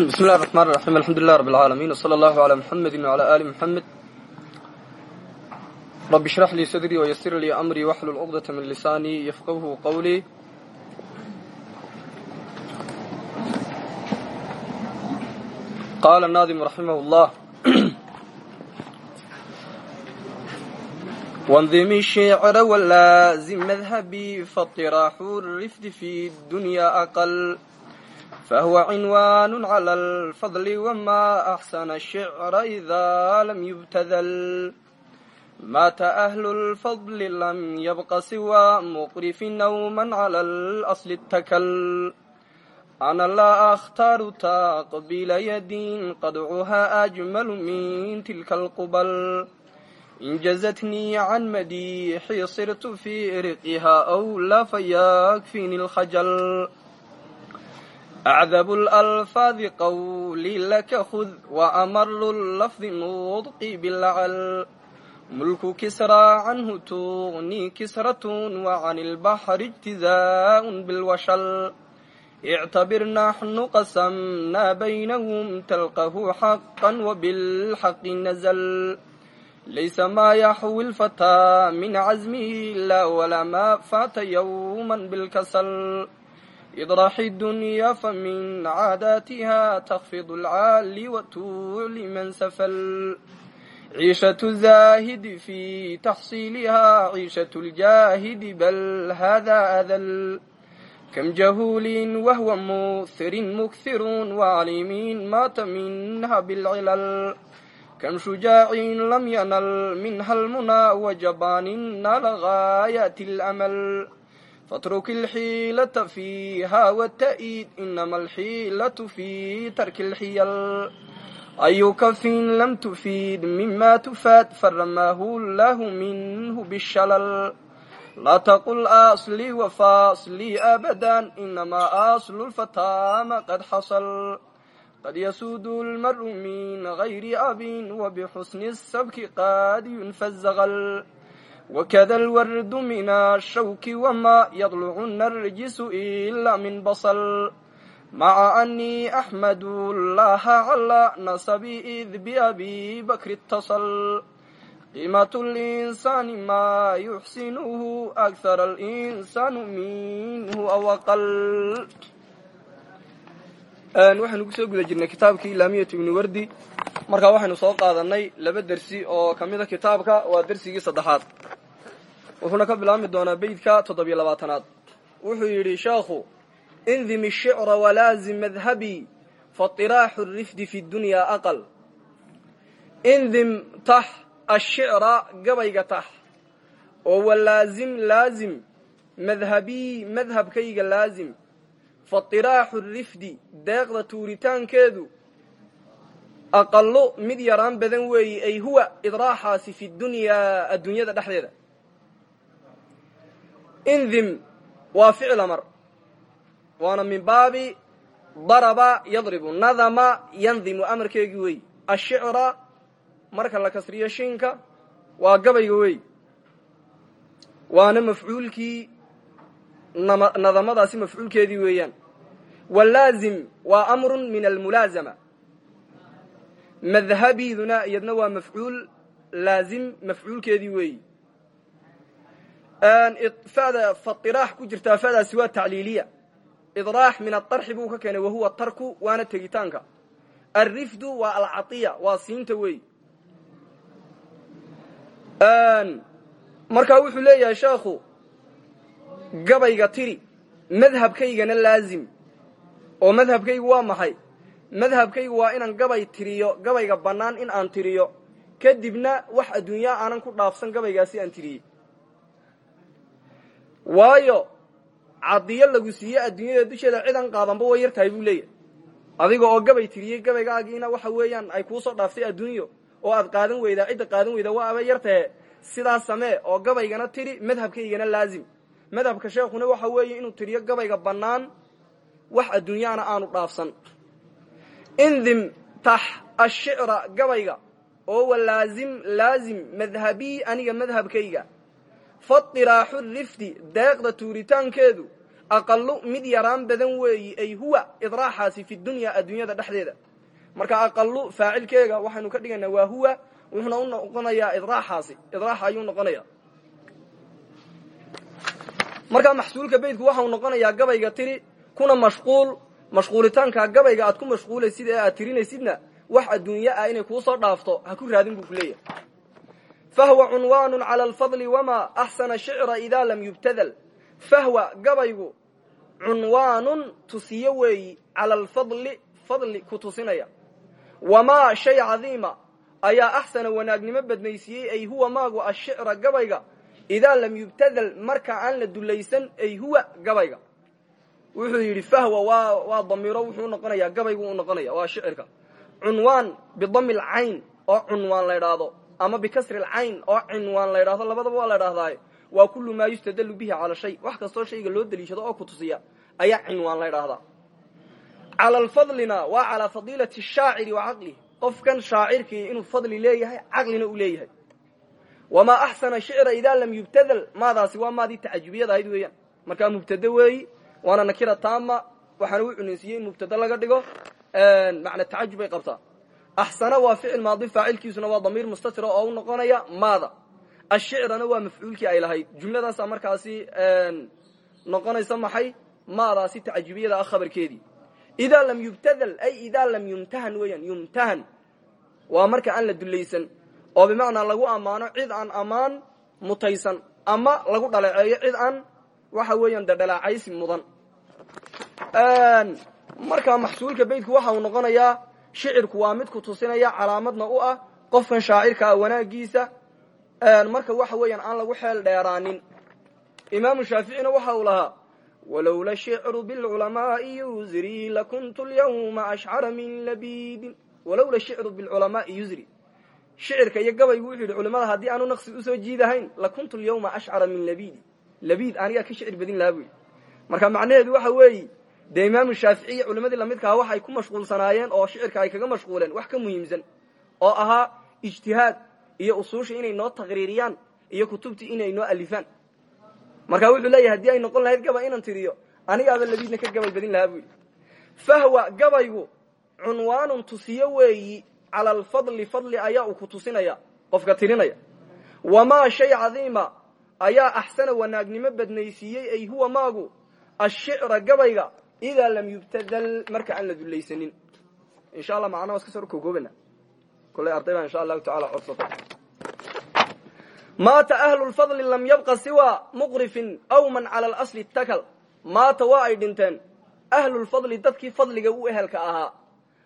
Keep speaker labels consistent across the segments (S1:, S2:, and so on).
S1: bismi llahi raxmaan raxiim alxamdulilah rab alcaalamiin wsala allahu calaa muxamedi wcalaa aali muxamed rabbi ishrax lii sadrii wayasir lii amrii waxlul cuqdata min lisaanii yafqahu qawlii qaala naadimu raximah llah وانظم الشعر واللازم مذهبي فاطراح الرفد في الدنيا أقل فهو عنوان على الفضل وما أحسن الشعر إذا لم يبتذل مات أهل الفضل لم يبق سوى مقرف نوما على الأصل التكل أنا لا أختار تقبيل يد قدعها أجمل من تلك القبل إن جزتني عن مديحي صرت في رقها أو لا فيكفيني الخجل acdabu lalfaadi qawli laka khud wa amaru lafdi mudqi bilcal mulku kisraa canhu tuqni kisratun wa can ilbaxri ijtizaaun bilwashal ictabir naxnu qasamnaa baynahum talqahu xaqan wa bilxaqi nazl laysa maa yaxwi lfataa min casmihi ilaa walaa maa faata yowma bilkasal idrax dunya famin caadaatiha takfid lcaali watuuli man safal ciishatu zaahidi fi taxsiiliha ciishatu ljaahidi bal hada adal kam jahuulin wahwa muhirin mukhiruun wacaliimiin maata minha bilcilal kam shujaacin lam yanal minha lmunaa wajabaanin nala gaayaati alamal fatruk ilxiilata fiiha wata'iid inama alxiilatu fi tarki lxiyal ayuka fin lam tufiid mima tufaad faramaahu lahu minhu bishalal laa taqul aslii wafaaslii abadan inamaa aslu lfataama qad xasal qad yasuudu lmaru min gayri abin wabixusni sabki qaad yunfazaqal wakada alwardu min ashawki wamaa yadlucuna alrijisu ila min basal maca anii axmadu llaha calaa nasabi id biabi bakri itasal qiimat linsaani maa yuxsinuhu akhara alinsaanu minhu aw aqal waxaynu ku soo guda jirnay kitaabkii ilaamiyatu ibni wardi markaa waxaynu soo qaadanay laba dersi oo ka mid kitaabka waa dersigii saddexaad wuxuuna ka bilaabmi doonaa beydka toddobiyo labaatanaad. Wuxuu yidhi sheekhu indim ishicra walaazim madhabii fairaaxu rifdi fi dunyaa aqal. Indim tax ashicra gabayga tax. Oo walaazim laazim madhabii madhabkayga laazim. Fairaaxu rifdi deeqda tuuritaankeedu aqalo mid yaraan badan weeye ay huwa idraaxaasi fi dunyaa adduunyada dhexdeeda indim waa ficil amar. Waana min baabi daraba yadribu nadama yandimu amarkeegii wey ashicra marka la kasriyo shinka waa gabayga wey waana mafcuulkii nadamadaasi mafcuulkeedii weeyaan. Walaazim waa amrun min almulaazama. Madhabiduna iyadna waa mafcuul laazim mafcuulkeedii weeyi fada fairaax ku jirtaa fadaasi waa tacliiliya. Idraax min aarxi buu ka keenay wahuwa tarku waana tegitaanka. Alrifdu waa alcaiya waa siinta weeyi markaa wuxuu leeyahay sheekhu gabayga tiri madhabkaygana laazim. Oo madhabkaygu waa maxay? Madhabkaygu waa inaan gabay tiriyo gabayga bannaan in aan tiriyo. Kadibna wax adduunyaa aanan ku dhaafsan gabaygaasi aan tiriyey waayo cadiyo lagu siiye adduunyada dusheeda cidan qaadanba way yar tahay buu leeyahay. Adiga oo gabay tiriyey gabaygaagiina waxa weeyaan ay kuusoo dhaaftay adduunyo oo aad qaadan weydaa cidda qaadan weydaa waa aba yar tahe sidaas samee oo gabaygana tiri madhabkaygana laazim. Madhabka sheekhuna waxa weeye inuu tiriyo gabayga bannaan wax adduunyaana aanu dhaafsan. Indim tax ashicra gabayga oo walaazim laazim madhabii aniga madhabkayga fairaaxu rifdi deeqda tuuritaankeedu. Aqalu mid yaraan badan weeyi ay huwa idraaxaasi fi dunya adduunyada dhexdeeda. Marka aqalu faacilkeega waxaynu ka dhigaynaa waa huwa wuxuuna u noqonayaa idraaxaasi. Idraaxa ayuu noqonaya markaa maxsuulka beytku waxau noqonayaa gabayga tiri kuna mashquul mashquulitaanka gabayga aad ku mashquulaysid ee aad tirinaysidna wax adduunye ah inay kuu soo dhaafto ha ku raadin buu ku fahwa cunwaanu cala alfadli wamaa axsana shicra idaa lam yubtadal fahwa gabaygu cunwaanun tusiyo weeyi cala alfadli fadli ku tusinaya wamaa shay cadiima ayaa axsana wanaagnimo badnaysiiyey ay huwa maagu ashicra gabayga idaa lam yubtadal marka aan la dulaysan ay huwa gabayga wuxuu yidhi fahwa waa waa damiiro wuxuu noqonayaa gabaygu u noqonaya waa shicirka cunwaan bidami lcayn oo cunwaan la ydhaahdo ama bikasri lcayn oo cinwaan la ydhahdo labadaba waa la ydhahdaa waa kullu maa yustadalu bihi cala shay. Wax kastoo shayga loo daliishado oo ku tusiya ayaa cinwaan la ydhaahdaa cala alfadlina waa calaa fadiilati shaaciri wa caqlih qofkan shaacirkii inuu fadli leeyahay caqlina uu leeyahay. Wamaa axsana shicra idaa lam yubtadal. Maadaasi waa maadii tacajubiyada ahayd weeyaan. Markaa mubtade weeyi waana nakira taama. Waxaana u cunaysiiyey in laga dhigo macna tacajub qabtaa axsana waa ficil maadi faacilkiisuna waa damiir mustatira oo u noqonaya maada ashicrana waa mafcuulkii ay lahayd jumladaasaa markaasi noqonaysa maxay maadaasi tacajubiyada ah khabarkeedii idaa lam yubtadal ay idaa lam yumtahan weeyaan yumtahan waa marka aan la dulaysan oo bimacnaa lagu ammaano cid aan ammaan mutaysan ama lagu dhaleeceeyo cid aan waxa weeyaan de dhalaacaysi mudan markaa maxsuulka beytku waxa uu noqonayaa shicirku waa mid ku tusinaya calaamadna u ah qofkan shaacirkaa wanaagiisa. Marka waxa weeyaan aan lagu xeel dheeraanin. Imaamu shaaficina waxa uu lahaa walowla shicru bilculamaai yusri lakuntu lyawma ashcara min labidin walowla shicru bilculamaai yusri shicirka iyo gabaygu wuxuu yidhi culimada haddii aanu naqsi u soo jiidahayn lakuntu lyawma ashcara min labidi labiid anigaa ka shicir badin lahaa buyi marka macnaheedu waxa weeyi dee imaamu shaafici iyo culimadii lamidkaha waxay ku mashquulsanaayeen oo shicirka ay kaga mashquuleen wax ka muhiimsan oo ahaa ijtihaad iyo usuusha inay noo taqriiriyaan iyo kutubtii inay noo alifaan. Marka wuxuu leeyahay haddii ay noqon lahayd gabay inaan tiriyo anigaaba labiidna ka gabay badin lahaa buyi fahwa gabaygu cunwaanun tusiyo weeyi cala alfadli fadli ayaa uu ku tusinaya qofka tirinaya. Wamaa shay cadiima ayaa axsana wanaagnimo badnaysiiyey ay huwa maagu ashicra gabayga idaa lam yubtadal marka aan la dulaysanin insha allah macnaha iska soo kogoobana kolley arday baa insha allahu tacala codsata maata ahlu lfadli lam yabqa siwa muqrifin aw man cala alasli takal maata waa ay dhinteen ahlulfadli dadkii fadliga u ehelka ahaa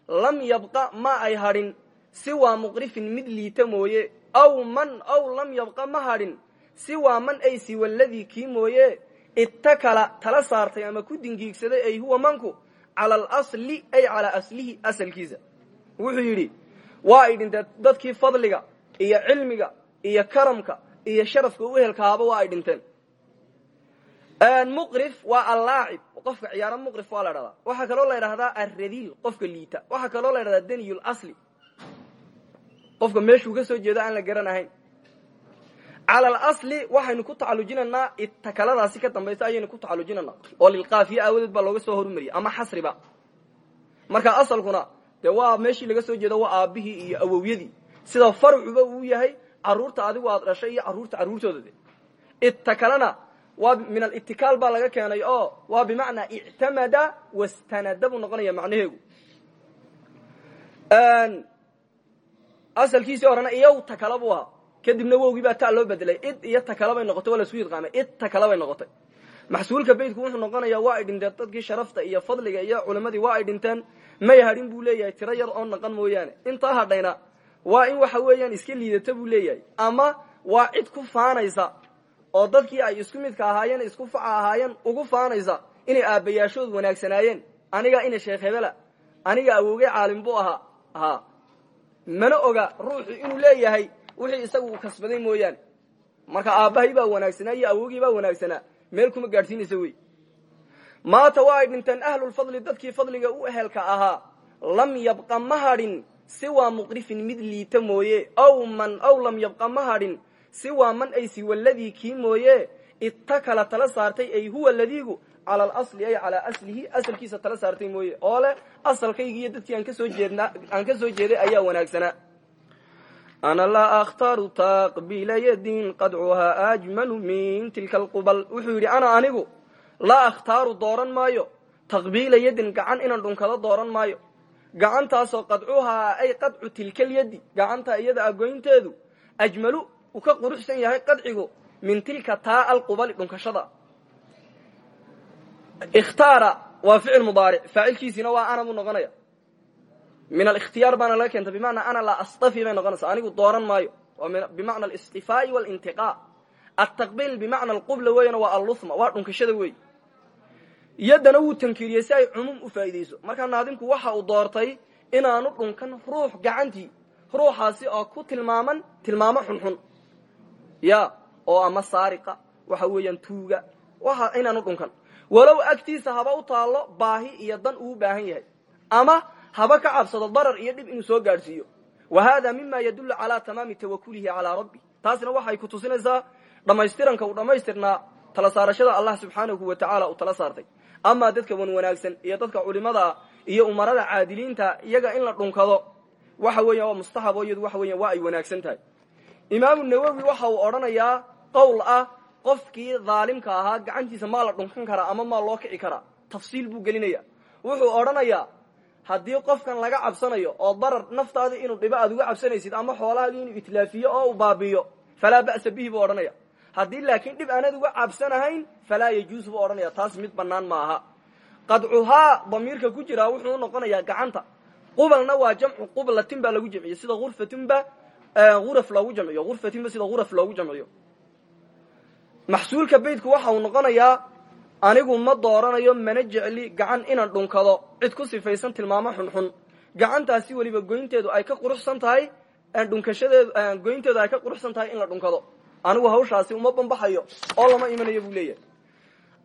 S1: lam yabqa ma ay hadhin siwaa muqrifin mid liita mooye aw man aw lam yabqa ma hadhin siwaa man ay siwa ladii kii mooye ittakala tala saartay ama ku dingiigsaday ay huwa manku cala alasli ay calaa aslihi asalkiisa. Wuxuu yidhi waa ay dhinteen dadkii fadliga iyo cilmiga iyo karamka iyo sharafka u ehelkahaaba waa ay dhinteen muqrif waa allaacib. Qofka ciyaaro muqrif waa la dhahdaa waxaa kaloo la ydhahdaa alradiil qofka liita. Waxaa kaloo la ydhahdaa daniyul asli. Qofka meeshuu ka soo jeedo aan la garanahayn cala alasli waxaynu ku tacalujinaynaa itakaladaasi ka dambaysa ayaynu ku tacalujinanaa oo lilqaafiye aawadeed baa looga soo horumariyay ama xasriba marka asalkuna dee waa meeshii laga soo jeedo waa aabbihii iyo awowyadii sida farcuba uu yahay carruurta adigu aad dhashay iyo carruurta carruurtooda de itakalena waa min alitikaal baa laga keenay oo waa bimacnaa ictamada wastanada buu noqonaya macnaheegu asalkiisii horena iyow takala buu ahaa kadibna wowgii baa ta loo bedelay. Id iyo takala bay noqotay waa lasu idqaamay id takala bay noqotay. Maxsuulka beytku wuxuu noqonayaa waa ay dhinteen dadkii sharafta iyo fadliga iyo culimadii waa ay dhinteen. May hadhin buu leeyahay tiro yar oo naqan mooyaane. Intaa hadhayna waa in waxa weeyaan iska liidata buu leeyahay. Ama waa cid ku faanaysa oo dadkii ay isku midka ahaayeen isku faca ahaayeen ugu faanaysa inay aabbayaashood wanaagsanaayeen. Aniga ina sheekh aniga awowgey caalim buu ahaa. Ahaa mana oga ruuxu inuu leeyahay wixii isagu kasbaday mooyaane. Marka aabbahay baa wanaagsanaa iyo awowgii baa wanaagsanaa meel kuma gaadhsiinaysa wey. Maata waa ay dhinteen ahlulfadli dadkii fadliga u ehelka ahaa. Lam yabqa ma hadhin siwaa muqrifin mid liita mooye. Aw man aw lam yabqa ma siwaa man ay siwa ladii kii mooye. Ittakala tala saartay ay huwa ladiigu cala alasli ay calaa aslihi asalkiisa tala saartay mooye. Oo leh asalkaygi iyo dadkii aan ka soo jeedna aan ka soo jeeday ayaa wanaagsanaa ana laa akhtaaru taqbiila yadin qadcuhaa ajmalu min tilka alqubal wuxuu yidhi ana anigu laa akhtaaru dooran maayo taqbiila yadin gacan inaan dhunkado dooran maayo gacantaasoo qadcuhaa ay qadcu tilkalyadi gacanta iyada agoynteedu ajmalu uu ka quruxsan yahay qadcigu min tilka taa alqubali dhunkashada ikhtaara waa ficil mudaaric faacilkiisiina waa ana buu noqonaya min alikhtiyaar baana laga keenta bimacnaa ana laa astafi bay noqonaysa anigu dooran maayo. Waa bimacna alistifaai walintiqaa. Altaqbiil bimacna alqubla weeyana waa alluhma waa dhunkashada weey yaddana wuu tankiiriyey si ay cumuum u faa'iideyso markaa naadimku waxa uu doortay inaanu dhunkan ruux gacantii ruuxaasi oo ku tilmaaman tilmaamo xunxun. Ya oo ama saariqa waxa weeyaan tuuga inaanu dhunkan. Walow agtiisa haba u taallo baahi iyo dan uu baahan yahay. Ama haba ka cabsado darar iyo dhib inuu soo gaadhsiiyo. Wa hada mima yadullu calaa tamaami tawakulihi calaa rabbi. Taasina waxay ku tusinaysaa dhammaystiranka uu dhammaystirnaa tala saarashada allah subxaanahu wa tacaala uu tala saartay. Amaa dadka wan wanaagsan iyo dadka culimadaa iyo umarada caadiliinta iyaga in la dhunkado waxa weeyan waa mustaxab oo waxa weyan waa ay wanaagsan tahay. Imaamu nawowi waxa uu odhanayaa qowl ah qofkii dhaalimka ahaa gacantiisa maa la dhunkan karaa ama maa loo kici karaa tafsiil buu gelinaya wuxuu odhanayaa haddii qofkan laga cabsanayo oo darar naftaadii inuu dhibo aad uga cabsanaysid ama xoolahaagii inuu itlaafiyo oo u baabiyo falaa ba'sa bihi buu odhanaya. Haddii laakiin dhib aanad uga cabsanahayn falaa yajuus buu odhanaya. Taas mid bannaan ma aha qadcuhaa damiirka ku jiraa wuxuu noqonayaa gacanta. Qubalna waa jamcu qublatin baa lagu jamciyo sida urfatinba uraf loogu jamciyo urfatinba sida uraf loogu jamciyo maxsuulka beydku waxa uu noqonayaa anigu ma dooranayo mana jecli gacan inaan dhunkado. Cid ku sifaysan tilmaamo xunxun. Gacantaasi weliba goynteedu ay ka quruxsan tahay goynteedu ay ka quruxsan tahay in la dhunkado. Anigu hawshaasi uma bambaxayo oo lama imanayo buu leeyahay.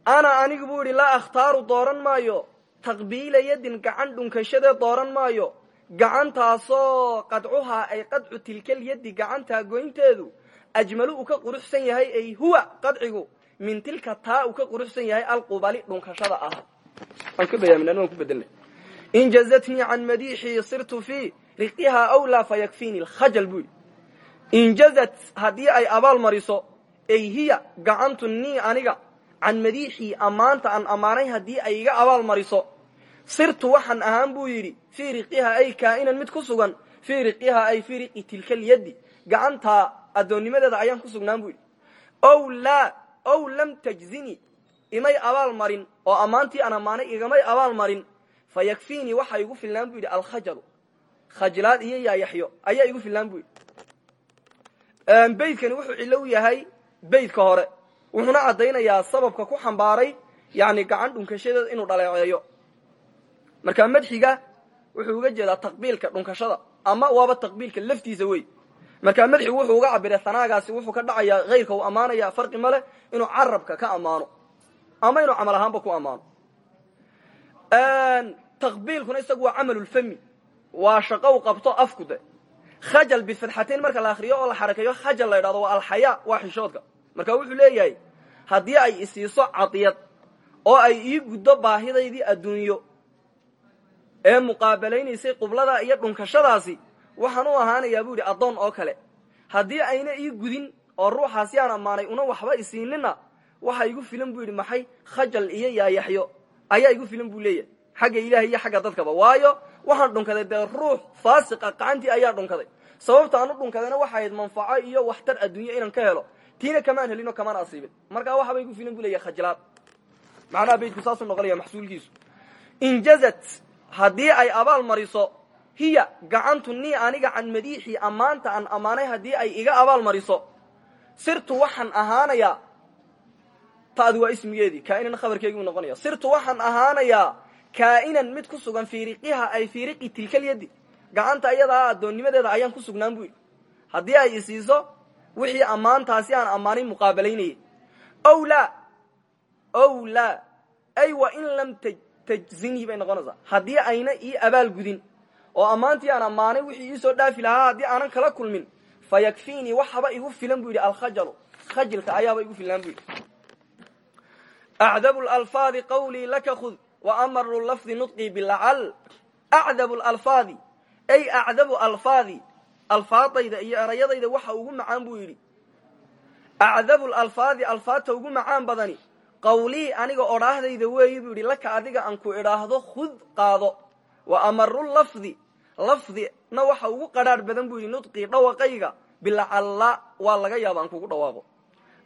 S1: Ana anigu buu idhi laa akhtaaru dooran maayo. Taqbiila yadin gacan dhunkashadee dooran maayo. Gacantaasoo qadcuhaa ay qadcu tilkalyadi gacantaa goynteedu ajmalu uu ka quruxsan yahay ay huwa qadcigu min tilka taa uu ka quruxsan yahay alqubali dhunkashada ah. Waan ka bayaamin waan ku bedelnay in jazatnii can madiixii sirtu fii riqihaa awlaa fayakfiini lkhajal buu yidhi. Injazat haddii ay abaal mariso ay hiya gacantu nii aniga can madiixii ammaanta aan ammaanay haddii ay iga abaal mariso sirtu waxaan ahaan buu yidhi fii riqihaa ay kaa'inan mid ku sugan fii riqihaa ay fii riqi tilkalyaddi gacantaa addoonnimadeeda ayaan ku sugnaan buu yidhi ow lam tajzini imay abaal marin oo ammaantii aan ammaanay igamay abaal marin fa yakfiinii waxaa igu filnaan buu yidhi alkhajalu. Khajlaad iyo yaayaxyo ayaa igu filnaan buu yidhi. Beydkani wuxuu cillo yahay beydka hore. Wuxuuna caddaynayaa sababka ku xambaaray yani gacan dhunkashadeeda inuu dhaleeceeyo. Markaa madxiga wuxuu uga jeedaa taqbiilka dhunkashada ama waaba taqbiilka laftiisa wey markaa madxigu wuxuu uga cabiray hanaagaasi wuxuu ka dhacayaa hayrka uu ammaanaya farqi ma leh inuu carabka ka ammaano. Ama inuu camal ahaanba ku ammaano. Taqbiilkuna isagu waa camalulfami waa shaqo u qabto afku de khajal bifadxatayn marka la akriyo oo la xarakeeyo khajal la ydhahdo waa alxayaa waa xishoodka. Marka wuxuu leeyahay haddii ay isiiso cadiyad oo ay ii guddo baahidaydii adduunyo ee muqaabalaynaysay qublada iyo dhunkashadaasi waxaan u ahaanayaa buu yidhi addoon oo kale haddii ayna ii gudin oo ruuxaasi aan ammaanay una waxba isiinina waxa igu filan buu yidhi maxay khajal iyo yaayaxyo ayaa igu filan buu leeyahay xagga ilahay iyo xagga dadkaba. Waayo waxaan dhunkaday dee ruux faasiqa qacantii ayaa dhunkaday. Sababta aan u dhunkadayna waxay ahayd manfaco iyo waxtar adduunyo inaan ka helo. Tiina kamaan helino kamaan asiibin. Markaa waxaba igu filan buu leeyahay khajlaad. Macnaha beydku saasuu noqonaya maxsuulkiisu. Injazat haddii ay abaal mariso hiya gacantu nii aniga can madiixii ammaanta aan ammaanay haddii ay iga abaal mariso. Sirtu waxaan ahaanayaa taadi waa ismigeedii kaa'inan khabarkeygii buu noqonaya sirtu waxaan ahaanayaa kaa'inan mid ku sugan fii ay fii riqi tilkalyadi gacanta iyadaa addoonnimadeeda ayaan ku sugnaan buu yidhi. Haddii ay isiiso wixii ammaantaasi aan ammaanay muqaabalaynayay. Ow laa ow wa in lam tajzinii bay noqonaysaa. Haddii ayna ii abaal gudin oo ammaantii aan ammaanay wixii iisoo dhaafi lahaa haddii aanan kala kulmin fa yakfiinii waxaba igu filan buu yidhi alkhajalu. Khajilka ayaaba igu filan buu yidhi. Acdabu lalfaadi qawlii laka khud wa amaru lafdi nudqii bilacal acdabu lalfaadi ay acdabu alfaadi alfaadayda iyo erayadayda waxa ugu macaan buu yidhi. Acdabu lalfaadi alfaadta ugu macaan badani qawlii aniga odhaahdayda weeyi buu yidhi laka adiga aan ku idhaahdo khud qaado wa amaru lafdi lafdina waxa ugu qadhaadh badan buu yidhi nudqii dhawaqayga bilacalla waa laga yaaba aan kugu dhawaaqo.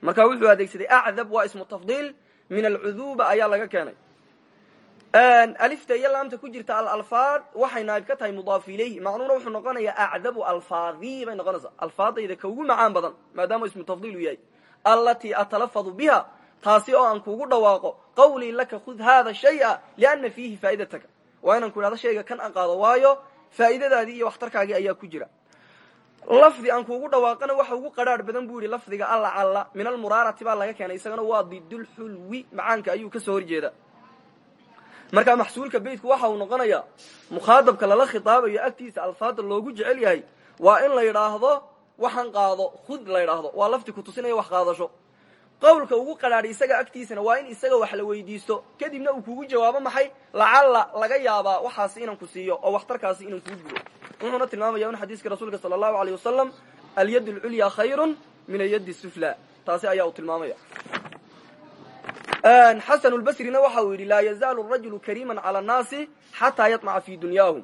S1: Marka wuxuu adeegsaday acdab waa ismu tafdiil min alcuduba ayaa laga keenay. Alifta iyo laamta ku jirta alalfaad waxay naayib ka tahay mudaaf ilayhi. Macnuuna wuxuu noqonayaa acdabu alfaadii bay noqonaysaa. Alfaadayda ka ugu macaan badan maadaama ismu tafdiil uu yahay allatii atalafadu biha taasi oo aan kugu dhawaaqo qawlii laka khud hada shaya liana fiihi faa'idataka waa inaan ku idhahdo shayga kan an qaado waayo faa'iidadaadii iyo waxtarkaagii ayaa ku jira. Lafdi aan kuugu dhawaaqana waxa ugu qadhaadh badan buu yidhi lafdiga alla calla min almuraarati baa laga keenay isagana waa didulxulwi macaanka ayuu ka soo horjeeda markaa maxsuulka beytku waxa uu noqonayaa mukhaadabka lala khitaabayo agtiisa alfaada loogu jecel yahay waa in la yidhaahdo waxaan qaado khud la yidhaahdo waa lafdi kutusinaya wax qaadasho qowlka ugu qadhaadhay isaga agtiisana waa in isaga wax la weydiisto. Kadibna uu kugu jawaabo maxay? Lacalla laga yaabaa waxaasi inaan ku siiyo oo waxtarkaasi inaan kuu gudo wuxuuna tilmaamaya in xadiiska rasuulka sala allahu aleyh wasalam alyad alculya khayrun min alyad sufla. Taasi ayaa uu tilmaamaya xasan lbasrina waxa uu yidhi laa yazaalu rajulu kariiman cala annaasi xataa yatmaca fi dunyaahum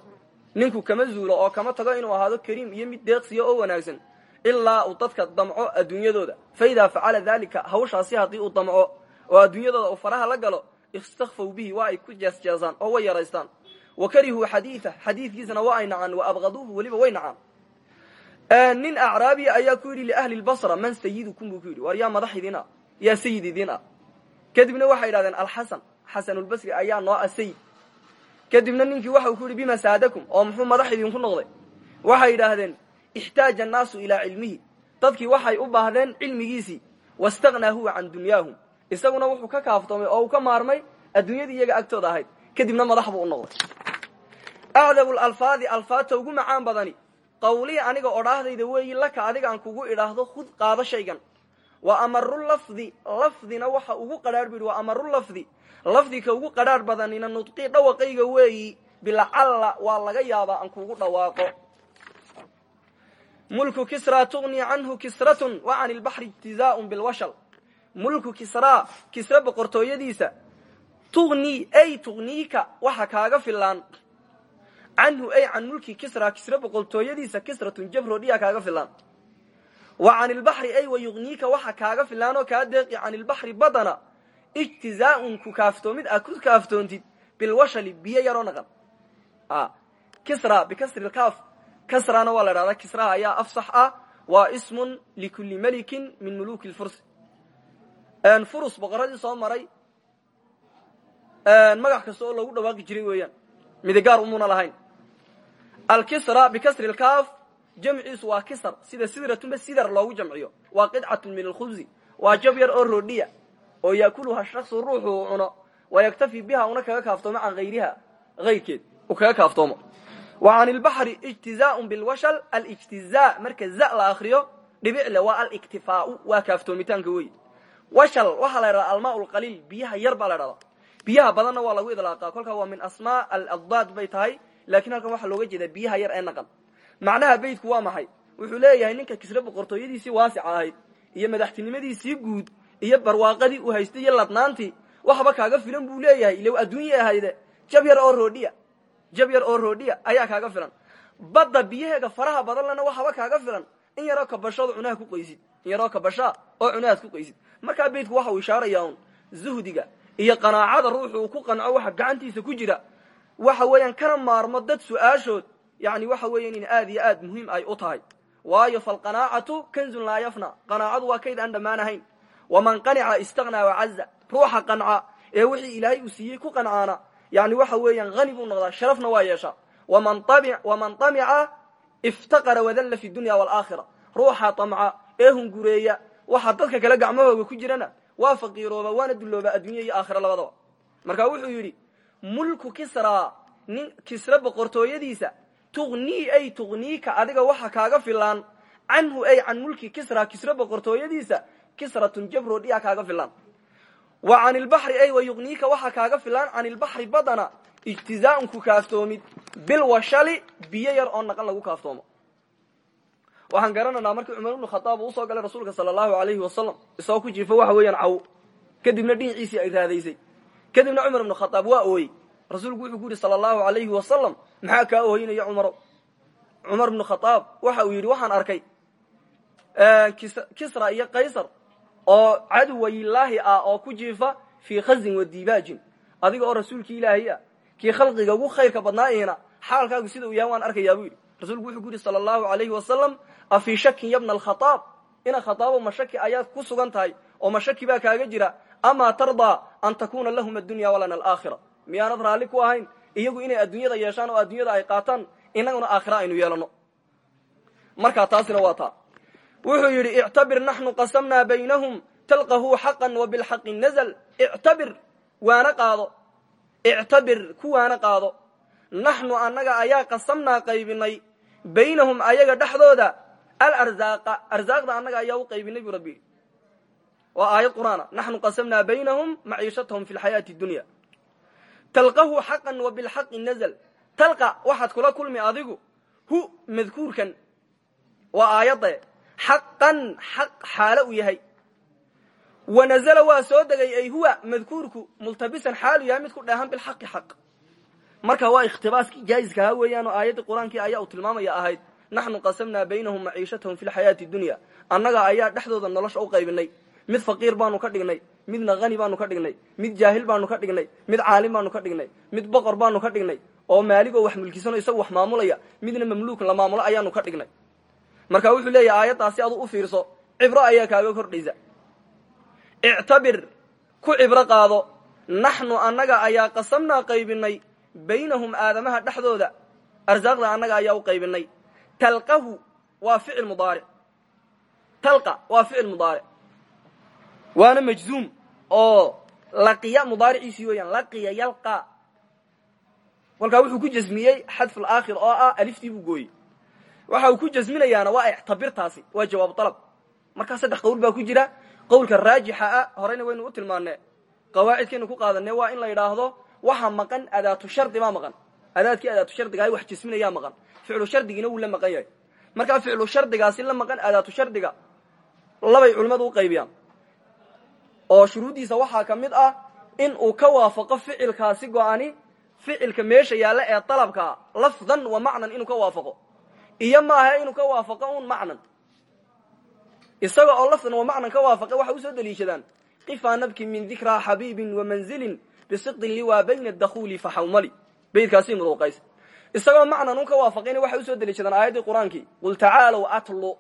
S1: ninku kama zuulo oo kama tago inuu ahaado kariim iyo mid deeqsiya oo wanaagsan ilaa uu dadka damco adduunyadooda. Fa idaa facala hawshaasi haddii uu damco oo adduunyadooda uu faraha la galo istakfaw bihi waa ay ku jeesjeesaan oo way yaraystaan. Wa karihuu xadiidah xadiidkiisana waa ay nacaan wa abqaduuhu weliba way nacaan. Nin acraabiya ayaa ku yidhi liahli lbasra man sayidukum ku yidhi war yaa madax idin ah yaa sayid idin ah kadibna waxay yidhahdeen alxasan xasanulbasri noo ah kadibna ninkii waxa uu ku yidhi bima saadakum? Oo muxuu madax idinku noqday. Waxay yidhaahdeen ixtaaja annaasu ilaa cilmihi dadkii waxay u baahdeen cilmigiisii wastaknaa huwa can dunyaahum isaguna wuxuu ka kaaftoomay oo uu ka maarmay adduunyadii iyaga agtooda ahayd kadibna madax buu u noqday acdabu lalfaadi alfaadta ugu macaan badani qawlii aniga odhaahdayda weeyi laka adiga aan kugu idhaahdo khud qaado shaygan wa amaru lafdi lafdina waxa ugu qadhaadh bu yidhi wa amaru lafdi lafdika ugu qadhaadh badanina nudqii dhawaqayga weeyi bilacalla waa laga yaabaa aan kugu dhawaaqo mulku kisraa tugnii canhu kisratun wa can ilbaxri ijtizaaun bilwashal mulku kisraa kisra boqortooyadiisa. Tugnii ay tugniika waxa kaaga filaan. Canhu ay can mulki kisra kisra boqortooyadiisa kisratun jabroodhiya kaaga filaan. Wa can ilbaxri ay wayugniika waxa kaaga filaanoo kaa deeqi can ilbaxri badana. Ijtizaaun ku kaaftoomid aad ku kaaftoontid bilwashali biyo yaroo naqan. Kisra kaaf kasrana waa la dhahdaa kisraha ayaa afsax ah waa ismun likulli melikin min muluki lfurs furus boqoradii soo maray magac kasta oo loogu dhawaaqi jiray weeyaan midigaar umuuna lahayn. Alkisra bikasri lkaaf jamciisu waa kisr sida sidratunba sidar loogu jamciyo waa qidcatun min alkhubsi waa jab yar oo roodhiya oo yaakuluha shaksu ruuxu uu cuno wayaktafi biha una kaga kaaftoomo can hayriha hayrkeed uu kaga kaaftoomo wa can ilbaxri ijtizaaun bilwashal alijtizaa marka za la akriyo dhibicle waa aliktifaau waa kaaftoomitaanka wey washal waxaa la ydhahdaa almaa lqaliil biyaha yar baa la dhahdaa biyaha badanna waa lagu idlaaqaa kolkaa waa min asmaa aladdaad bay tahay lakiin halkan waxaa looga jeedaa biyaha yar ee naqan macnaha beytku waa maxay? Wuxuu leeyahay ninka kisre boqortooyadiisii waasica ahayd iyo madaxtinimadiisii guud iyo barwaaqadii uu haystay iyo ladnaantii waxba kaaga filan buu leeyahay ilow adduunya ahayde oo roodhiya jab yar oo roodhiya ayaa kaaga filan. Badda biyaheega faraha badanlana waxaba kaaga filan. In yaroo kabashooda cunaha ku qoysid in yaroo kabashaa oo cunahaad ku qoysid. Markaa beytku waxa uu ishaaraya un zuhdiga iyo qanaacada ruuxu uu ku qanco waxa gacantiisa ku jira. Waxa weeyaan kana maarmo dad su'aashood yani waxa weeyan in aad iyo aad muhiim ay u tahay. Waayo falqanaacatu kanzun laa yafna qanaacadu waa kayd aan dhammaanahayn waman qanica istaghnaa wacaza ruuxa qanca ee wixii ilaahay uu siiyey ku qancaana yani waxa weeyaan hani buu noqdaa sharafna waa yeeshaa. Waman tamica iftaqara wadalla fi dunya waalaakhira ruuxa tamca ee hungureeya waxa dadka kale gacmahooga ku jirana waa faqiirooba waana dullooba addunya iyo aakhira labadaba. Marka wuxuu yidhi mulku kisra nin kisre boqortooyadiisa tugnii ay tugniika adiga waxa kaaga filaan. Canhu ay can mulki kisra kisre boqortooyadiisa kisratun jabroodhiya kaaga filaan wa can ilbaxri ay wa yuqniika waxaa kaaga filaan can ilbaxri badana ijtizaaun ku kaaftoomid bilwashali biyo yar oo naqan lagu kaaftoomo waxaan garanaynaa markii cumar ibnu khadaab uu u soo galay rasuulka sala allahu alayhi wasalam isagoo ku jiifo waxa weeyaan caw. Kadibna dhinaciisii ay raadaysay. Kadibna cumar ibnu khadaab waa ooyey. Rasuulku wuxuu ku yidhi sala allahu alayhi wasalam maxaa kaa oohinaya cumaro cumar? Ibnu khadaab waxa uu yidhi waxaan arkay kisra iyo kaysar oo caduwayilaahi ah oo ku jiifa fii khazin wa dibaajin. Adiga oo rasuulkii ilaahay ah kii khalqiga ugu khayrka badnaaihina xaalkaagu sida uu yahay waan arkayaa buu yidhi. Rasuulku wuxuu ku yidhi sala allahu alayhi wasalam afii shakin yabna alkhadaab ina khadaabo ma shaki ayaad ku sugan tahay oo ma shaki baa kaaga jira. Amaa tardaa an takuna lahum addunya walana alaakhira miyaanad raalli ku ahayn? Iyagu inay adduunyada yeeshaan oo adduunyada ay qaataan inaguna aakhira aynu yeelano. Markaa taasina waa taa wuxuu yidhi ictabir naxnu qasamnaa baynahum talqahu xaqan wa bilxaqi nazl ictabir waana qaado. Ictabir ku waana qaado. Naxnu annaga ayaa qasamnaa qaybinay baynahum ayaga dhexdooda alarzaaqa. Arsaaqda annaga ayaa u qaybinay rabbi. Waa aayad qur'aana. Naxnu qasamnaa baynahum maciishatahum fi lxayaati dunya. Talqahu xaqan wa bilxaqi nazl talqa waxaad kula kulmi adigu hu madkuurkan. Waa aayadde xaqan xaq xaalo u yahay. Wanazla waa soo degay ay huwa madkuurku multabisan xaalu yahay mid ku dheehan bilxaqi xaq. Marka waa ikhtibaaskii jaa'iskaha weeyaan oo aayaddii qur'aankii ayaa uu tilmaamaya ahayd. Naxnu qasamnaa baynahum maciishatahum fi lxayaati dunya. Annaga ayaa dhexdooda nolosha u qaybinay. Mid faqiir baanu ka dhignay midna hani baanu ka dhignay mid jaahil baanu ka dhignay mid caalim baanu ka dhignay mid boqor baanu ka dhignay oo maaligoo wax mulkisano isagu wax maamulaya midna mamluuk la maamulo ayaanu ka dhignay marka wuxuu leeyahay aayaddaasi adu u fiirso cibro ayaa kaaga kordhaysa ictabir ku cibro qaado. Naxnu annaga ayaa qasamnaa qaybinay baynahum aadamaha dhexdooda. Arsaaqda annaga ayaa u qaybinay. Talqahu waa ficil mudaaric. Talqa waa ficil mudaaric. Waana majzuum oo laqiya mudaariciisii weeyaan laqiya yalqa. Walkaa wuxuu ku jasmiyey xadfu laakhir oo ah aliftii buu gooyey waxa uu ku jasminayaana waa ictabirtaasi waa jawaabu dalab. Markaa saddex qowl baa ku jira qowlka raajixa ah horeyna waynu u tilmaane qawaacidkaynu ku qaadane waa in la yidhaahdo waxa maqan adaatu shardi baa maqan. Adaadkii adaatu shardigahay wax jasminayaa maqan. Ficlu shardigiina wuu la maqan yahay. Markaa ficlu shardigaasi la maqan adaatu shardiga labay culimmadu u qaybiyaan. Oo shuruuddiisa waxaa ka ah in uu ka waafaqo ficilkaasi go-ani ficilka meesha yaalla ee dalabkaa lafdan wa macnan inuu ka waafaqo iyo maaha inuu ka waafaqo un macnan isaga oo lafdan wa macnan ka waafaqa waxay u soo deliishadaan. Qifaa nabki min dikraa xabiibin wa manzilin bisiqdin liwaa bayna dakhuli faxawmali beydkaasi muduuqays isagoo macnan un ka waafaqayna waxay u soo deliishadaan aayaddii qur'aankii. Qul tacaalow atlu.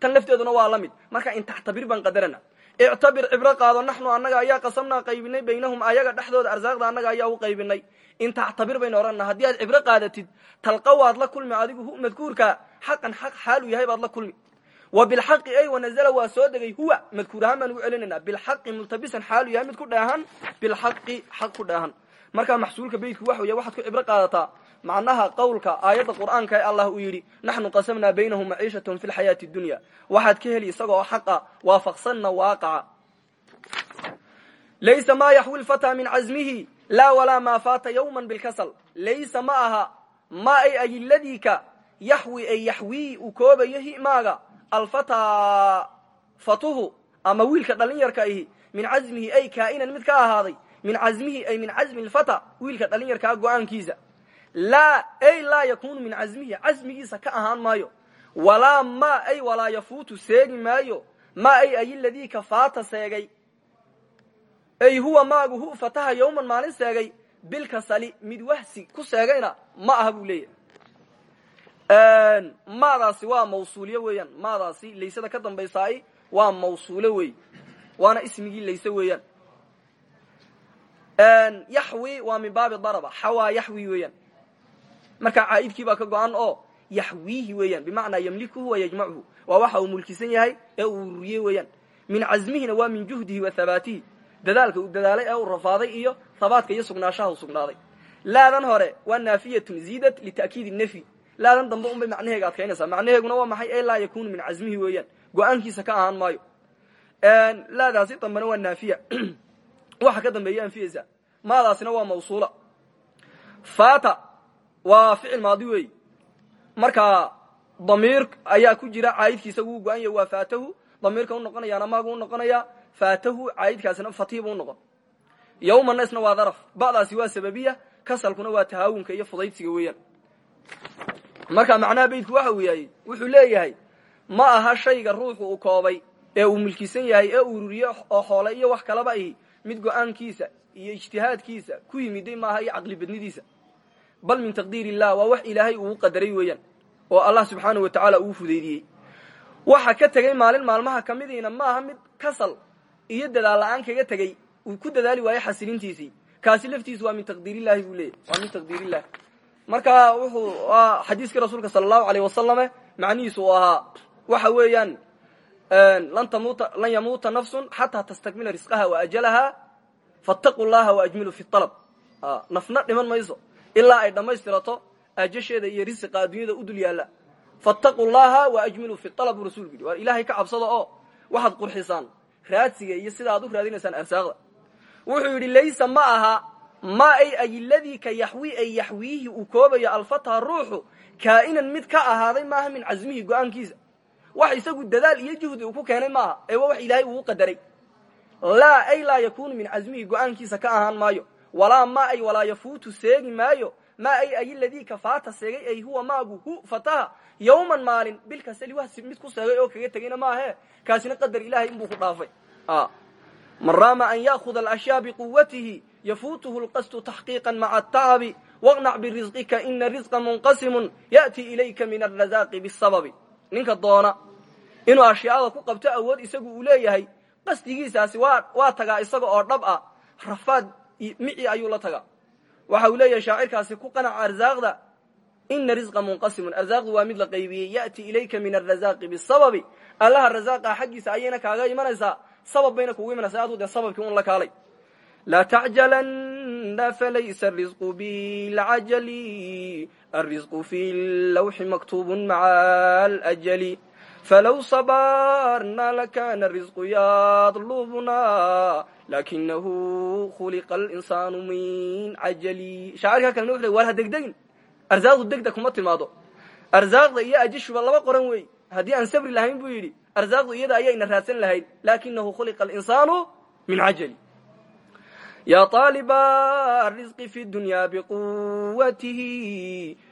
S1: Tan lafteeduna waa la mid marka in taxtabir baan qadarana. Ictabir cibro qaado naxnu annaga ayaa qasamnaa qaybinay baynahum ayaga dhexdooda arsaaqda annaga ayaa u qaybinay in taxtabir baynu odhanna haddii aad cibro qaadatid talqa waad la kulmi adigu hu madkuurka xaqan xaq xaaluu yahay baad la kulmi. Wa bilxaqi ay wanazla waa soo degay huwa madkuur ahaan baan ugu celinaynaa. Bilxaqi multabisan xaaluu yahay mid ku dheehan bilxaqi xaq ku dheehan markaa maxsuulka beydku waxa wey waxaad ku cibro qaadataa macnaha qowlka aayadda qur'aanka ee allah uu yidhi naxnu qasamnaa baynahum maciishatahum fi lxayaati dunya. Waxaad ka heli isagoo xaqa waafaqsanna waaqaca laysa ma yaxwi lfataa min casmihi laa walaa maa faata yawma bilkasal. Laysa ma aha. Ma ay ayiladika yaxwi ay yaxwii uu koobayo himaaga. Alfataa fatuhu. Ama wiilka dhalinyarka ihi min casmihi ay kaa'inan mid ka ahaaday. Min casmihi ay min casmi lfata wiilka dhalinyarkaa go'aankiisa. Laa ay laa yakunu min casmihi casmigiisa ka ahaan maayo. Walaa ma ay walaa yafuutu seegi maayo. Ma ay ayiladii ka faata seegay ay huwa maagu hu fataha yowman maalin seegay bilkasali mid wahsi ku seegayna ma aha buu leeyahay. Maadaasi waa mawsuuliye weeyaan maadaasi laysada ka dambaysaay waa mawsuulo wey waana ismigii layse weeyaan. Yaxwi waa min baabi daraba xawaa yaxwi weeyaan. Marka caa'idkii baa ka go-an oo yaxwiihi weeyaan bimacnaa yamlikuhu wa yajmacuhu waa waxa uu mulkisan yahay ee uu ururiyey weeyaan. Min casmihina waa min juhdihi wa habaatihi dadaalka uu dadaalay ee uu rafaaday iyo habaadka iyo sugnaanshaha uu sugnaaday. Laadan hore waa naafiyatun ziidat lita'kiidi nafyi laadan dambe unbay macnaheega adkaynaysaa. Macnaheeguna waa maxay? Ee laa yakunu min casmihi weeyaan. Go'aankiisa ka ahaan maayo. Laadaasi dambena waa naafiya. Waxa ka dambeeya anfiyeysa maadaasina waa mawsuula. Fata waa ficil maadi weey. Marka damiir ayaa ku jira caayidkiisa wuu go-an yahy waa fatahu damiirka unoqonayaana maagu unoqonaya fatahu caayidkaasina fatiibu unoqon yawmana isna waa daraf. Ba'daasi waa sababiya kasalkuna waa tahaawunka iyo fudaydsiga weeyaan. Marka macnaha beydku waxa uu yahay wuxuu leeyahay ma aha shayga ruuxu uu koobay ee uu milkisan yahay ee ururiye oo xoole iyo wax kalaba ihi mid go'aankiisa iyo ijtihaadkiisa ku yimiday maaha iyo caqli badnidiisa. Bal min taqdiir illah waa wax ilaahay uu qadaray weeyaan oo allah subxaanau wa tacaala uu fudaydiyey. Waxa ka tegey maalin maalmaha ka midiina maaha mid kasal iyo dadaal la'aan kaga tegey uu ku dadaali waayo xasilintiisii kaasi laftiisu waa min taqdiirillahi buu leeyahy waa min taqdiirillahi. Marka wuxuu xadiiskii rasuulka sala allahu aleyh wasalame macnihiisu uu ahaa waxa weeyaan lan tamuuta lan yamuuta nafsun xataa tastakmila risqaha wa ajalaha fattaquu llaha waajmilu fi alab nafna dhiman mayso ilaa ay dhammaystirato ajasheeda iyo risiqa adduunyada u dul yaalla. Fattaquu llaha waajmilu fi alab buu rasulku yidhi. Waar ilaahay ka cabsada oo waxaad qurxisaan raadsiga iyo sida aad u raadinaysaan arsaaqda wuxuu yidhi laysa ma aha ma ay ayiladii ka yaxwi ay yaxwiihi uu koobayo alfatha ruuxu kaa'inan mid ka ahaaday maaha min casmihi go'aankiisa. Wax isagu dadaal iyo juhdi uu ku keenay maaha ee wax ilaahay uu qadaray. Laa ay laa yakunu min casmihi go'aankiisa ka ahaan maayo. Walaa ma ay walaa yafuutu seegi maayo. Ma ay ayiladii ka faata seegay ay huwa maagu hu fataha yawman maalin bilkasali wa mid ku seegay oo kaga tegayna maahe. Kaasina qadar ilahay inbuu ku dhaafay. Man raama an yaakuda alashyaa biquwatihi yafuutuhu lqasdu taxqiiqa maca atacabi waqnac birisqika ina risqa munqasimun ya'ti ilayka min alrazaaqi bisababi ninka doona inuu ashyaada ku qabto awood isagu uu leeyahay qasdigiisaasi waa tagaa isaga oo dhab ah. Rafaad mici ayuu la tagaa. Waxa uu leeyahay shaacirkaasi ku qanaca arsaaqda ina risqa munqasimun arsaaqdu waa mid la qaybiyey ya'ti ilayka min alrazaaqi bisababi allaha rasaaqa xaggiisa ayayna kaaga imanaysaa sabab bayna kugu imanaysaa aduu dee sababkii un la kaalay laa tacjalana falaysa arisqu bilcajali alrisqu fi lawxi maktubun maca alajali falow sabarna lakana arisqu yadlubuna lakinahu khuliqa alinsaanu min cajali shaacirkaa kalena wuxu war arsaaqdu degdeg kuma timaado arsaaqda iyo ajashuba laba qoran wey haddii aan sabri lahayn buu yidhi arsaaqdu iyada ayayna raadsan lahayd lakinahu khuliqa alinsaanu min cajali ya طaaliba arisqi fi dunya biquwatihi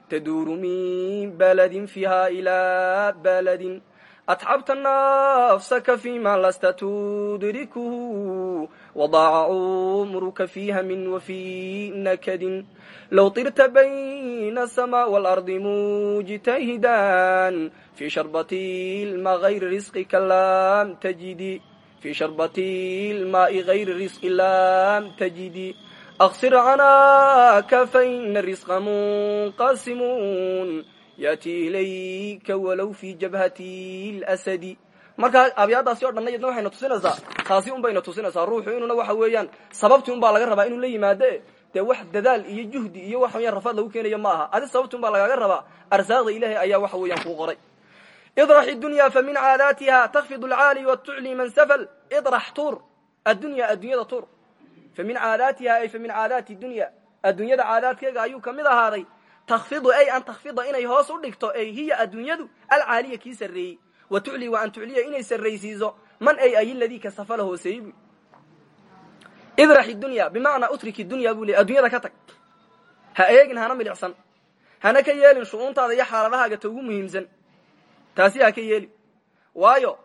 S1: taduuru min baladin fiha ila baladin atxabta nafsaka fima lasta tudrikuhu wadaaca cumruka fi hamin wafi nakadin low tirta bayna aلsama wاlardi mujtahidan fi sharbati lma gayri risqika lam tajidi fi sharbati lmaai gayri risqi lam tajidi aksir canaaka faina risqa munqasimun yati ilayka walow fi jabhati lsadi markaa abyaadaasi o dhanna yadna waxayna tusinaysaa taasi un bayna tusinaysaa ruuxu inuuna waxa weeyaan sababtii un baa laga rabaa inuu la yimaade dee wax dadaal iyo juhdi iyo wax weyaan rafaad lagu keenayo ma aha. Adi sababti un baa lagaaga rabaa. Arsaaqda ilahay ayaa waxa weeyaan kuu qoray. Idrax dunya famin caadaatiha takfid alcaali watucli man safl idrax tur addunya addunyada tur famin caadaatiha ay famin caadaati dunya. Addunyada caadaadkeega ayuu ka mid ahaaday. Takfidu ay an takfida inay hoos u dhigto ay hiya addunyadu alcaaliya kii sarreeyey. Wa tucli wa an tucliya inay sarraysiiso. Man ay ay ladii ka safala hooseeyey bu idrax dunya bimacnaa utriki dunya buu ley addunyada ka tag. Ha eegin hana milicsan. Hana ka yeelin shu'uuntaada iyo xaaladahaaga ta ugu muhiimsan. Taasi ha ka yeeli waayo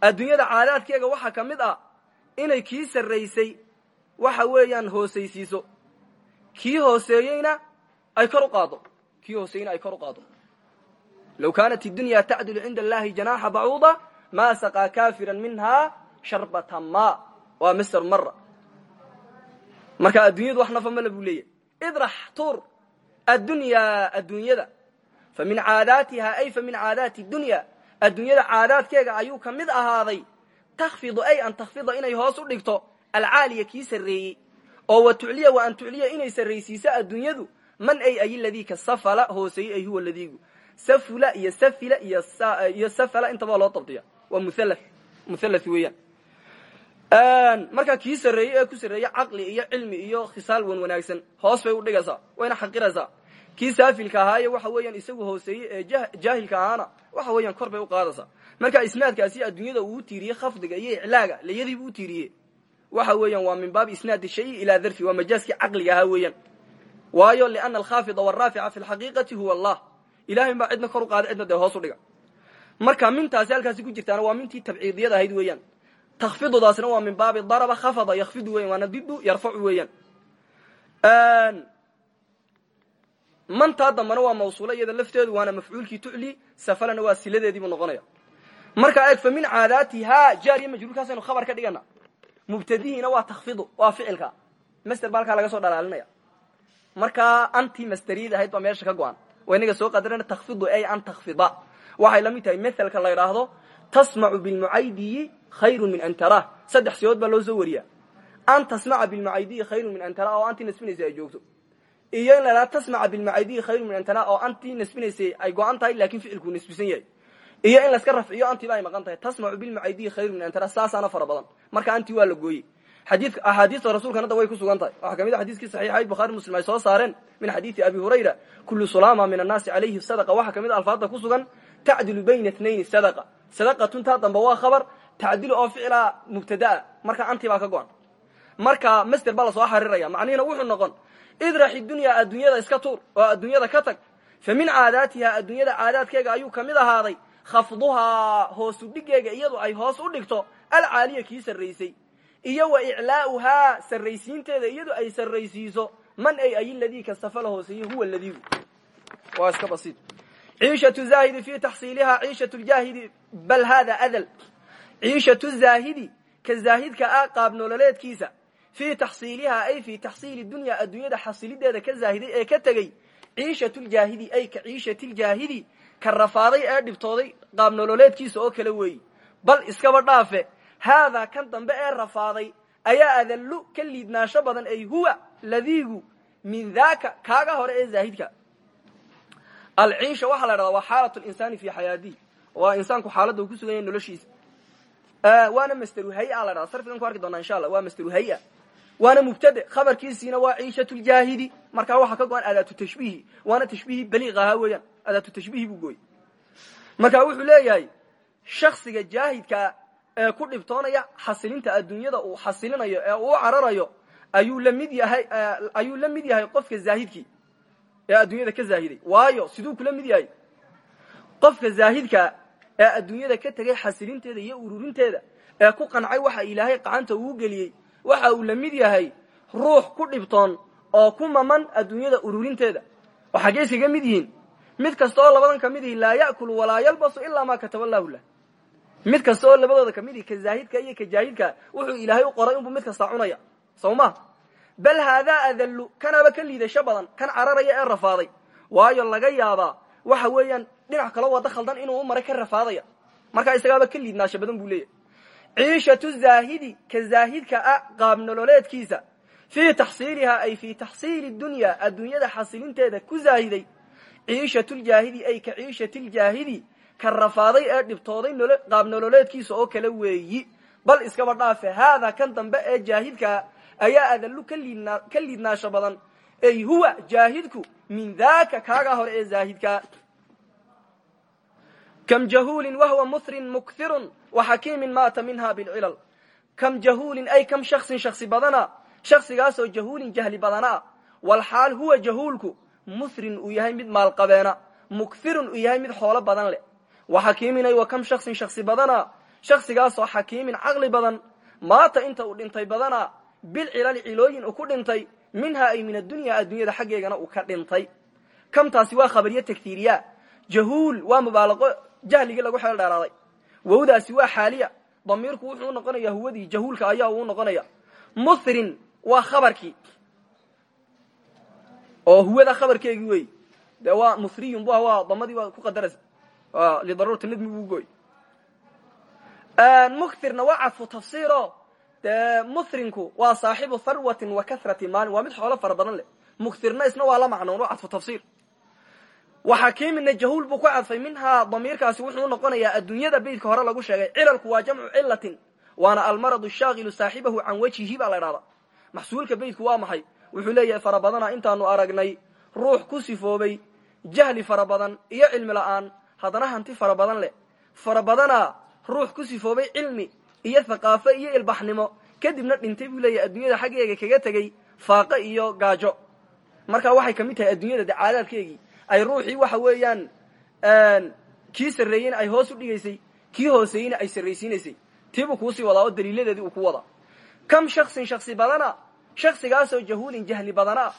S1: adduunyada caadaadkeega waxaa ka mid ah inay kii sarraysay waxa weeyaan hoosaysiiso. Kii hooseeyeyna ay kor u qaado. Kii hooseeyeyna ay kor u qaado. Low kaanat iddunya tacdulu cinda allahi janaaxa bacuuda maa saqaa kafiran minha sharbata ma waa misr mara marka adduunyadu wax nafa male buu leeyahy idrax tur addunya adduunyada. Fa min caadaatiha ay fa min caadaati dunya. Adduunyada caadaadkeega ayuu ka mid ahaaday. Takfidu ay an takfida inay hoos u dhigto. Alcaaliya kii sarreeyey. Oo wa tucliya wa an tucliya inay sarraysiiso adduunyadu. Man ay ay ladii ka safala hooseeyey ay huwa ladiigu safula iyo safila iyo safala intaba loo dabdiya waa muhalla muhallath weeyaan markaa kii sarreeyey ee ku sarreeyey caqli iyo cilmi iyo khisaal wan wanaagsan hoos bay udhigaysaa wayna xaqiraysaa kii saafilka ahaaye waxa weeyaan isagu hooseeyey ee jaahilka ahaana waxa weeyaan kor bay uqaadaysaa marka isnaadkaasi adduunyada uu tiiriyey khafdiga iyo iclaaga layadiibu u tiiriyey. Waxa weeyaan waa min baabi isnaadi shayi ilaa darfi waa majaaskii caqliga ahaa weeyaan. Waayo liana alkhaafida walraafica fi lxaqiiqati huwa allah. Ilahay baa cidna kor u qaada cidna dee hoos u dhiga. Marka mintaasi halkaasi ku jirtaana waa mintii tabciidiyad ahayd weeyaan takfidudaasna waa min baabi daraba khafada yakfidu weyan waana didu yarfacu weeyaan mantaa dambana waa mawsuula iyada lafteedu waana mafcuulkii tucli safalana waa siladeediibuu noqonaya markaa eeg fa min caadaatiha jaariya majruurkaasaynu khabar ka dhigana mubtadihiina waa takfidu waa ficilka master ba halkaa laga soo dhalaalinaya markaa anti masteriyad ahayd baa meesha ka go-an waa inaga soo qadarana takfidu ay an takfida waxay la mid tahay mathalka la idhaahdo tasmacu bilmucaydiyi khayru min an taraah saddex siyood baa loo soo wariya an tasmaca bilmucaydiyi khayru min an tara oo antii nasbinaysa ay joogto. Iyo in la idhahdo tasmaca bilmucaydiyi khayru min an tara oo antii nasbinaysay ay go-an tahay laakiin ficilkuu nasbisan yahay. Iyo in laska rafciyo antiba ay maqan tahay. Tasmacu bilmucaydiyi khayru min an tara saasaana fara badan. Marka anti waa la gooyey. Xadii axaadiista rasuulkana da way ku sugan tahay. Waxaa ka mid a xadiiskii saxiixayd bukhari muslim ay soo saareen min xadiidi abi hurayra kullu sulama min annaasi calayhi tacdilu oo ficla mubtadaa marka anti baa ka go-an. Marka master baa la soo xariraya. Macnihina wuxuu noqon idraxi dunya adduunyada iska tuur oo adduunyada ka tag. Fa min caadaatiha adduunyada ayuu ka mid ahaaday. Khafduhaa hoosu dhigeega iyadu ay hoos u dhigto. Alcaaliya kii sarraysay. Iyo wa iclaa'uhaa sarraysiinteeda iyadu ay sarraysiiso. Man ay ay ladii kasafala hooseeye huwa ladiigu waa iska basiid ciishatu zaahidi fi taxsiilihaa ciishatu ljaahidi bal hada adal ciishatu zaahidi ka zaahidka ah qaab nololeedkiisa fii taxsiilihaa ay fii taxsiili dunya adduunyada xasilideeda ka zaahiday ee ka tegey ciishatu ljaahidi ay ka ciishati ljaahidi ka rafaaday ee dhibtooday qaab nololeedkiisa oo kale weeyi bal iskaba dhaafe haadaa kan dambe ee rafaaday ayaa adallu ka liidnaasho badan ay huwa ladiigu min daaka kaaga hore ee zaahidka alciisha waxaa la dhahdaa waa xaalat linsaani fi xayaatihi xaaladda uu ku noloshiisa waana masteru hay'a la dhahda sarfigan ku arki doonaa insha allah waa masteru hay'a waana mubtade khabarkiisiina waa ciishatu ljaahidi. Markaa waxaa ka go-an adaatu tashbiihi. Waana tashbiihi baliiq ahaa weeyaan. Adaatu tashbiihi buu gooyey. Marka wuxuu leeyahay shaksiga jaahidkaa ee ku dhibtoonaya xasilinta adduunyada uu xasilinayo ee uu cararayo ayuu la mid yahay ayuu la mid yahay qofka zaahidkii ee adduunyada ka zaahiday. Waayo siduu kula mid yahay? Qofka zaahidkaa ee adduunyada ka tegay xasilinteeda iyo ururinteeda ee ku qancay waxa ilaahay qacanta uu geliyey waxa uu la mid yahay ruux ku dhibtoon oo ku maman adduunyada ururinteeda. Oo xaggee iskaga mid yihiin? Mid kasta oo labadan ka mid ihi laa ya'kulu walaa yalbasu ilaa maa kataba allahu lah. Mid kasta oo labadooda ka mid ihi ka zaahidka iyo ka jaahidka wuxuu ilaahay u qoray unbuu mid kastaa cunaya. Sow ma? Bal haadaa adallu kanaba ka liidasho badan kan cararaya ee rafaaday waayo laga yaabaa waxa weeyaan dhinac kalo wada khaldan inuu u maray ka rafaadaya. Markaa isagaaba ka liidnaasho badan buu leeyahy ciishatu zaahidi ka zaahidka ah qaab nololeedkiisa. Fii taxsiilihaa ay fii taxsiili dunya adduunyada xasilinteeda ku zaahiday. Ciishatu ljaahidi ay ka ciishati ljaahidi ka rafaaday ee dhibtooday qaab nololeedkiisa oo kale weeyi. Bal iskaba dhaafe haadaa kan dambe ee jaahidkaa ayaa adallu ka liidnaasho badan ay huwa jaahidku min daaka kaagaa hore ee zaahidkaa kam jahuulin wahwa muhrin mukthirun waxakiimin maata minha bilcilal kam jahuulin ay kam shaksin shaksi badana shaksigaasoo jahuulin jahli badana walxaal huwa jahuulku muhrin uu yahay mid maalqabeena mukthirun uu yahay mid xoolo badan leh. Waxakiimin ay wa kam shaksin shaksi badana shaksigaasoo xakiimin caqli badan maata inta uu dhintay badana bilcilali cilooyin uu ku dhintay minhaa ay min addunya adduunyada xaggeegana uu ka dhintay. Kamtaasi waa khabariyo tagtiiriya. Jahuul waa mubaalaqo jahligii lagu xeel dheeraaday. Wowdaasi waa xaaliya. Damiirku wuxuu noqonaya huwadii jahuulka ayaa uu noqonaya. Muthrin waa khabarkii. Oo huwada khabarkeegii wey dee waa musriyun bu waa damadii waa ku qadaraysa lidaruurati nadmi buu gooy mukthirna waa cadfu tafsiiro dee musrinku waa saaxibu harwatin wa kasrati maalin waa mid xoolo fara badan leh. Mukthirna isna waa la macnoon waa cadfu tafsiir waxakiimina jahuul buu ku cadfay minhaa damiirkaasi wuxuu noqonayaa adduunyada beydka hore lagu sheegay. Cilalku waa jamcu cilatin waana almaradu shaakilu saaxibahu can wajhihi baa la dhahdaa maxsuulka beydku waa maxay? Wuxuu leeyahay fara badana intaanu aragnay ruux ku sifoobay jahli fara badan iyo cilmi la'aan haddana hanti fara badan ku sifoobay iyo thaqaafo iyo ilbaxnimo. Kadibna dhintay buu leeyahay adduunyada xaggeega kaga tegey faaqo iyo gaajo. Marka waxay ka mid tahay adduunyada de caadaadkeegii ay ruuxii waxa weeyaan kii sarreeyeyna ay hoos u dhigaysay kii hooseeyeyna ay sarraysiinaysay. Tiibuu kuusii wadaa oo uu ku wadaa. Kam shaksin shaksi badana shaksigaasoo jahuulin jahli badana.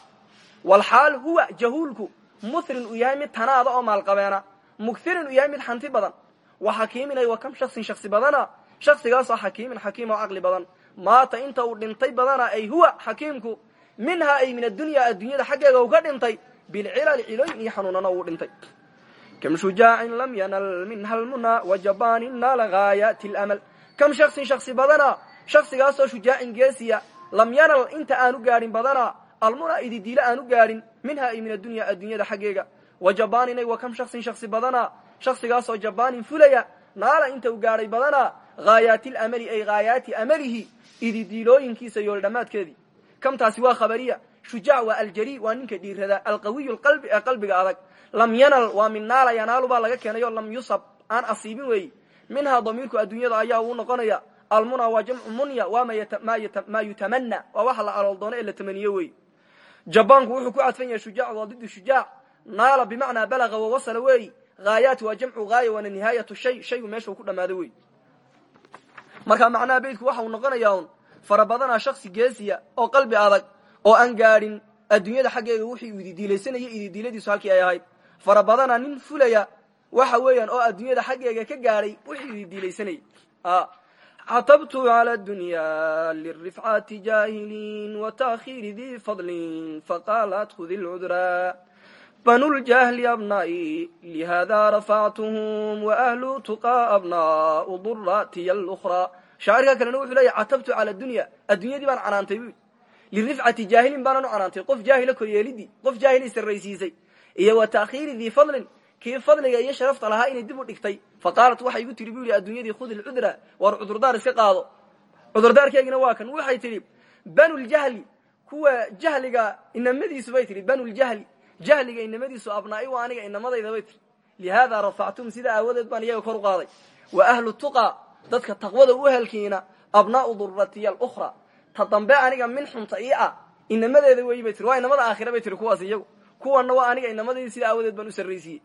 S1: Walxaal huwa jahuulku muthrin uu mid tanaada oo maalqabeena. Mughirin uu yahay mid xanti badan. Wa xakiimin ay wa kam shaksin shaksi badana shaksigaasoo xakiimin xakiim oo caqli badan. Maata inta uu dhintay badana ay huwa xakiimku minhaa ay min addunya adduunyada xaggeega uu ka dhintay bilcilali cilooyin iyo xanuunana uu dhintay. Kam shujaacin lam yanal minha lmuna wajabanin naala gaayaati lamal kam shaksin shaksi badana shaksigaasoo shujaacin geesiya lam yanal inta aanu gaadhin badana almuna ididiile aanu gaadhin minha ay min addunya adduunyada xaggeega. Wajabaninay wa kam shaksin shaksi badana shaksigaasoo jabaanin fulaya naala inta u gaadhay badana haayaati lamali ay haayaati amalihi ididiilooyinkiisa yool dhammaadkeedii kamtaasi waa khabariya. Shujaac waa aljari waa ninka dhiirada alqawiy lqalbi ee qalbiga adag. Lam yanal waa min naala yanaalu baa laga keenay lam yusab aan asiibin weeyi minhaa damiirku adduunyada ayaa uu noqonaya almuna waa jamcu munya waa maa yutamana waa waxa la alool doono ee la tamaniyo wey jabaanku wuxuu ku cadfan yahay shujaac waa didu shujaac naala bimacnaa balaga wawasala weeyi haayaat waa jamcu haaya waana nihaayatu shay shaygu meesha ku dhamaado wey marka macnaha beydku waxa uu noqonayaa un fara badanaa shaksi geesiya oo qalbi adag oo aan gaadhin adduunyada xaggeega wixii uu ididiilaysanayay ididiiladiisu halkii ay ahayd fara badana nin fulaya waxa weeyaan oo adduunyada xaggeega ka gaadhay wixii ididiilaysanayay catabtu cala dunya lirifcati jahiliin watakhiiri di fadlin faqaalat khudi lcudra banu ljahli abnaai lihada rafactuhum waahlu tuqa abnaau duratiya lukra shaacirka kalena wuxuu leeyahy catabtu cala dunya adduunyadii baan canaantay bu lirifcati jaahilin baanan u canaantay qof jaahila koryeelidii qof jaahilay sarraysiisay iyo wa taakhiiri dii fadlin kii fadliga iyo sharafta lahaa inay dib u dhigtay fa qaalat waxay igu tihi bu yihi adduunyadii khudi lcudra war cudurdaar iska qaado cudurdaarkeegina waa kan waxay tidhi banuljahli kuwa jahliga inamadiisu bay tihi banuljahli jahliga inamadiisu abnaa'i waa aniga inamadayda bay tihi lihaada rafactum sidaa baan iyaga kor u qaaday. Wa ahlu tuqa dadka taqwada u helkiina abnaau duratiya alukhra ta dambe aniga min xunta ii ah inamadeeda bay tiri waa inamada aakhira bay tihi kuwaas iyagu. Kuwanna waa aniga inamadaydi sidaa aawadeed baan u sarraysiiyey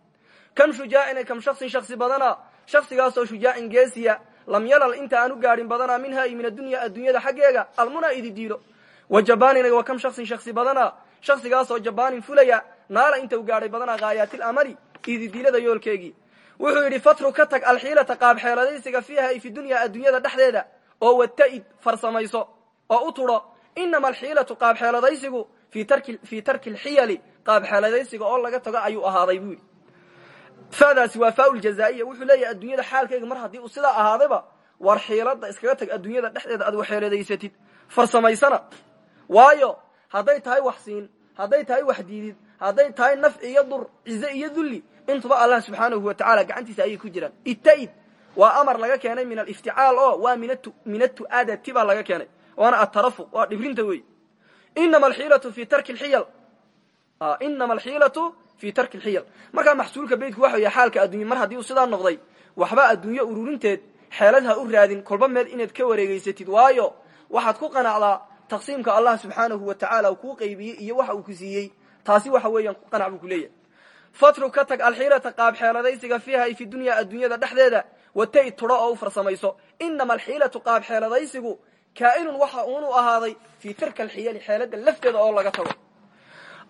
S1: kam shujaacin kam shaksin shaksi badana shaksigaasoo shujaacin geesiya lam yalal inta aan u badana minha i min addunya adduunyada xaggeega almuna ididiilo wa jabaanin wa kam shaksin shaksi badana shaksigaasoo jabaanin fulaya naala inta u gaadhay badana haayaati amali ididiilada yoolkeegii. Wuxuu yidhi fatru ka tag alxiilata qaabxeeladaysiga fiiha ay fi dunya adduunyada dhexdeeda oo wata'id farsamayso oo u tudho inama alxiilatu qaabxeeladaysigu fii tarki alxiyali qaabxeeladaysiga oo laga tago ayuu ahaaday buu yidhi. Fadaasi waa faa ljazaiya wuxuu leeyahay adduunyada xaalkeyga mar haddii uu sidaa ahaadayba war xiilada iskaga tag adduunyada dhexdeeda aad waxeeladaysatid farsamaysana. Waayo hadday tahay wax hadday tahay wax diidid hadday tahay nafci iyo dur cize iyo dulli intuba allah subxaanahu wa tacala gacantiisa ayay ku jiraan. Ita'id waa amar laga keenay min alifticaal oo waa min atu'adati baa laga keenay. Waana atarafuq waa dhibrinta wey inama alxiilatu fi tarki lxiyal inama alxiilatu fi tarki lxiyal markaa maxsuulka beydku waxa yahay xaalka adduunya mar haddii uu sidaa noqday waxba adduunyo ururinteed xeelad ha u raadin kolba meed inaad ka wareegeysatid waayo waxaad ku qanacdaa taqsiimka allah subxaanahu wa tacaala uu kuu qaybiyey iyo waxa uu ku siiyey taasi waxa weeyaan qanac buu ku leeyahay. Fatru ka tag alxiilata qaab xeeladaysiga fiiha ay fi dunya adduunyada dhexdeeda watay tudho oo u farsamayso. Inama alxiilatu qaab xeeladaysigu kaa'inun waxa uunu ahaaday fii tirka alxiyali xeelada lafteeda oo laga tago.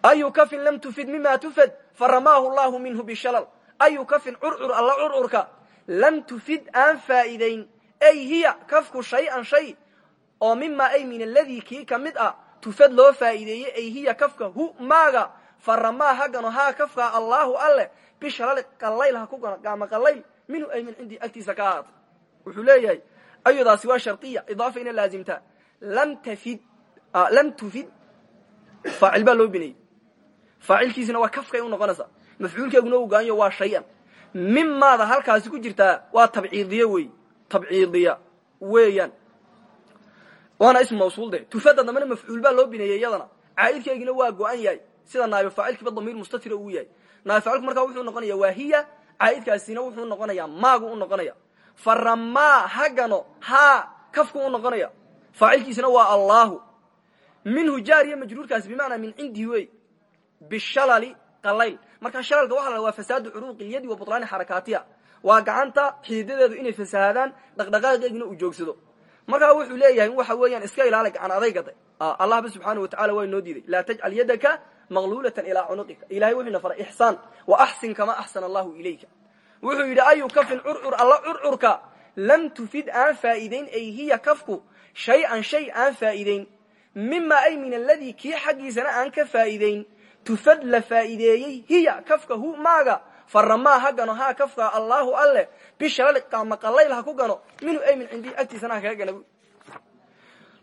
S1: Ayu kafin lam tufid mima tufad faramaahu llahu minhu bishalal. Ayu kafin curcur alla curcurka lam tufid aan faa'iidayn. Ay hiya kafku shay-an shay oo mimaa ay min aladii kii ka mid ah tufad loo faa'iideeyey ay hiya kafka hu maaga. Faramaa hagano haa kafkaa allaahu alleh bishalal qallayl ha ku gano gaama qallayl. Minhu ay min cindii agtiisa ka ahaatay. Wuxuu leeyahay ayadaasi waa shardiya idaafa ina laazimtaa lam tafid lam tufid. Faacil baa loo bineeyey faacilkiisina waa kafkay u noqonaysaa mafcuulkeeguna u gaanyo waa shay-an. Halkaasi ku jirtaa waa tabciidiya wey tabciidiya weeyaan waana ism mawsuul de. Tufada dambena mafcuul baa loo bineeyey iyadana. Waa go-an yahay. Sida naaib faacilkiiba damiir mustatira uu yahay. Naaib faacilku markaa wuxuu noqonaya waa hiya wuxuu noqonaya maagu u noqonaya faramaa hagano ha kafku u noqonaya faacilkiisina waa allahu minhu jaariya majruurkaasi bimacnaa min cindihi wey bishalali qalayl marka shalalka waxa la waa fasaadu curuuqi lyadi wa butlaani xarakaatiha. Waa gacanta xididadeedu inay fasahaadaan dhaqdhaqaaqeegina uu joogsado markaa wuxuu leeyahay waxa weeyaan iska ilaali gacan adaygada allahba subxaana wa tacala waa inoo diiday. Laa tajcal yadaka maqluulatan ilaa cunuqika ilahay wuxuuna faray ixsaan wa axsin kama axsana allahu ilayka. Wuxuu yidhi ayu kafin curcur alla curcurka lam tufid aan faa'iideyn ay hiya kafku shay-an shay aan faa'iideyn mima ay min aladii kii xaggiisana aan ka faa'iideyn tufad la faa'iideeyey hiya kafka hu maaga faramaa ha gano haa kafka allahu alle bishalali maqalayl ha ku gano minhu ay min cindii agtiisana ha kaga gana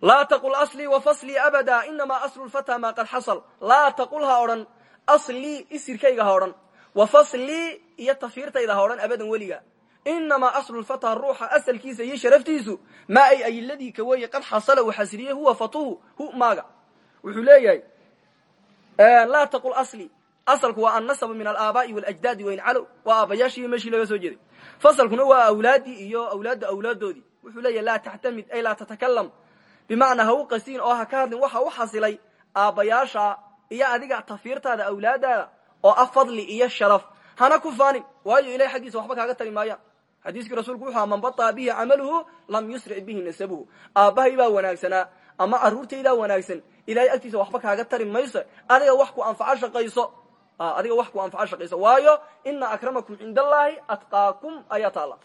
S1: laa taqul aslii wa faslii abada inamaa aslu lfata maa qad xasal laa taqul ha odhan aslii isirkayga ha odhan wa faslii iyo tafiirtayda ha odhan abadan weliga. Inamaa aslu lfata ruuxa asalkiisa iyo sharaftiisu maa ay ayiladii ka weeye qad xasala uu xasiliyey huwa fatuhu hu maaga. Wuxuu leeyahay laa taqul asli asalku waa annasabu min alaabaai walajdaadi wain calow waa aabayaashii meeshii laga soo jeeday. Fasalkuna waa awlaadii iyo awlaadda awlaadoodii wuxuu leeyahy laa taxtamid ay laa tatakalam bimacnaa ha u oo ha ka waxa xasilay aabbayaasha iyo adiga tafiirtaada awlaadaada oo ah iyo sharaf. Hana ku faanin waayo ilahay xaggiisa waxba kaaga tari maayaan xadiiskii rasuulku wuxu aha man bataa bihi camaluhu lam yusric bihi nasabuhu. Aabbahay baa wanaagsanaa ama carruurtaydaa wanaagsan ilahay agtiisa waxba kaaga tari mayso adiga wax ku anfaco shaqayso adiga wax ku anfaco shaqayso waayo ina akramakum cinda allahi atqaakum ayaa taala.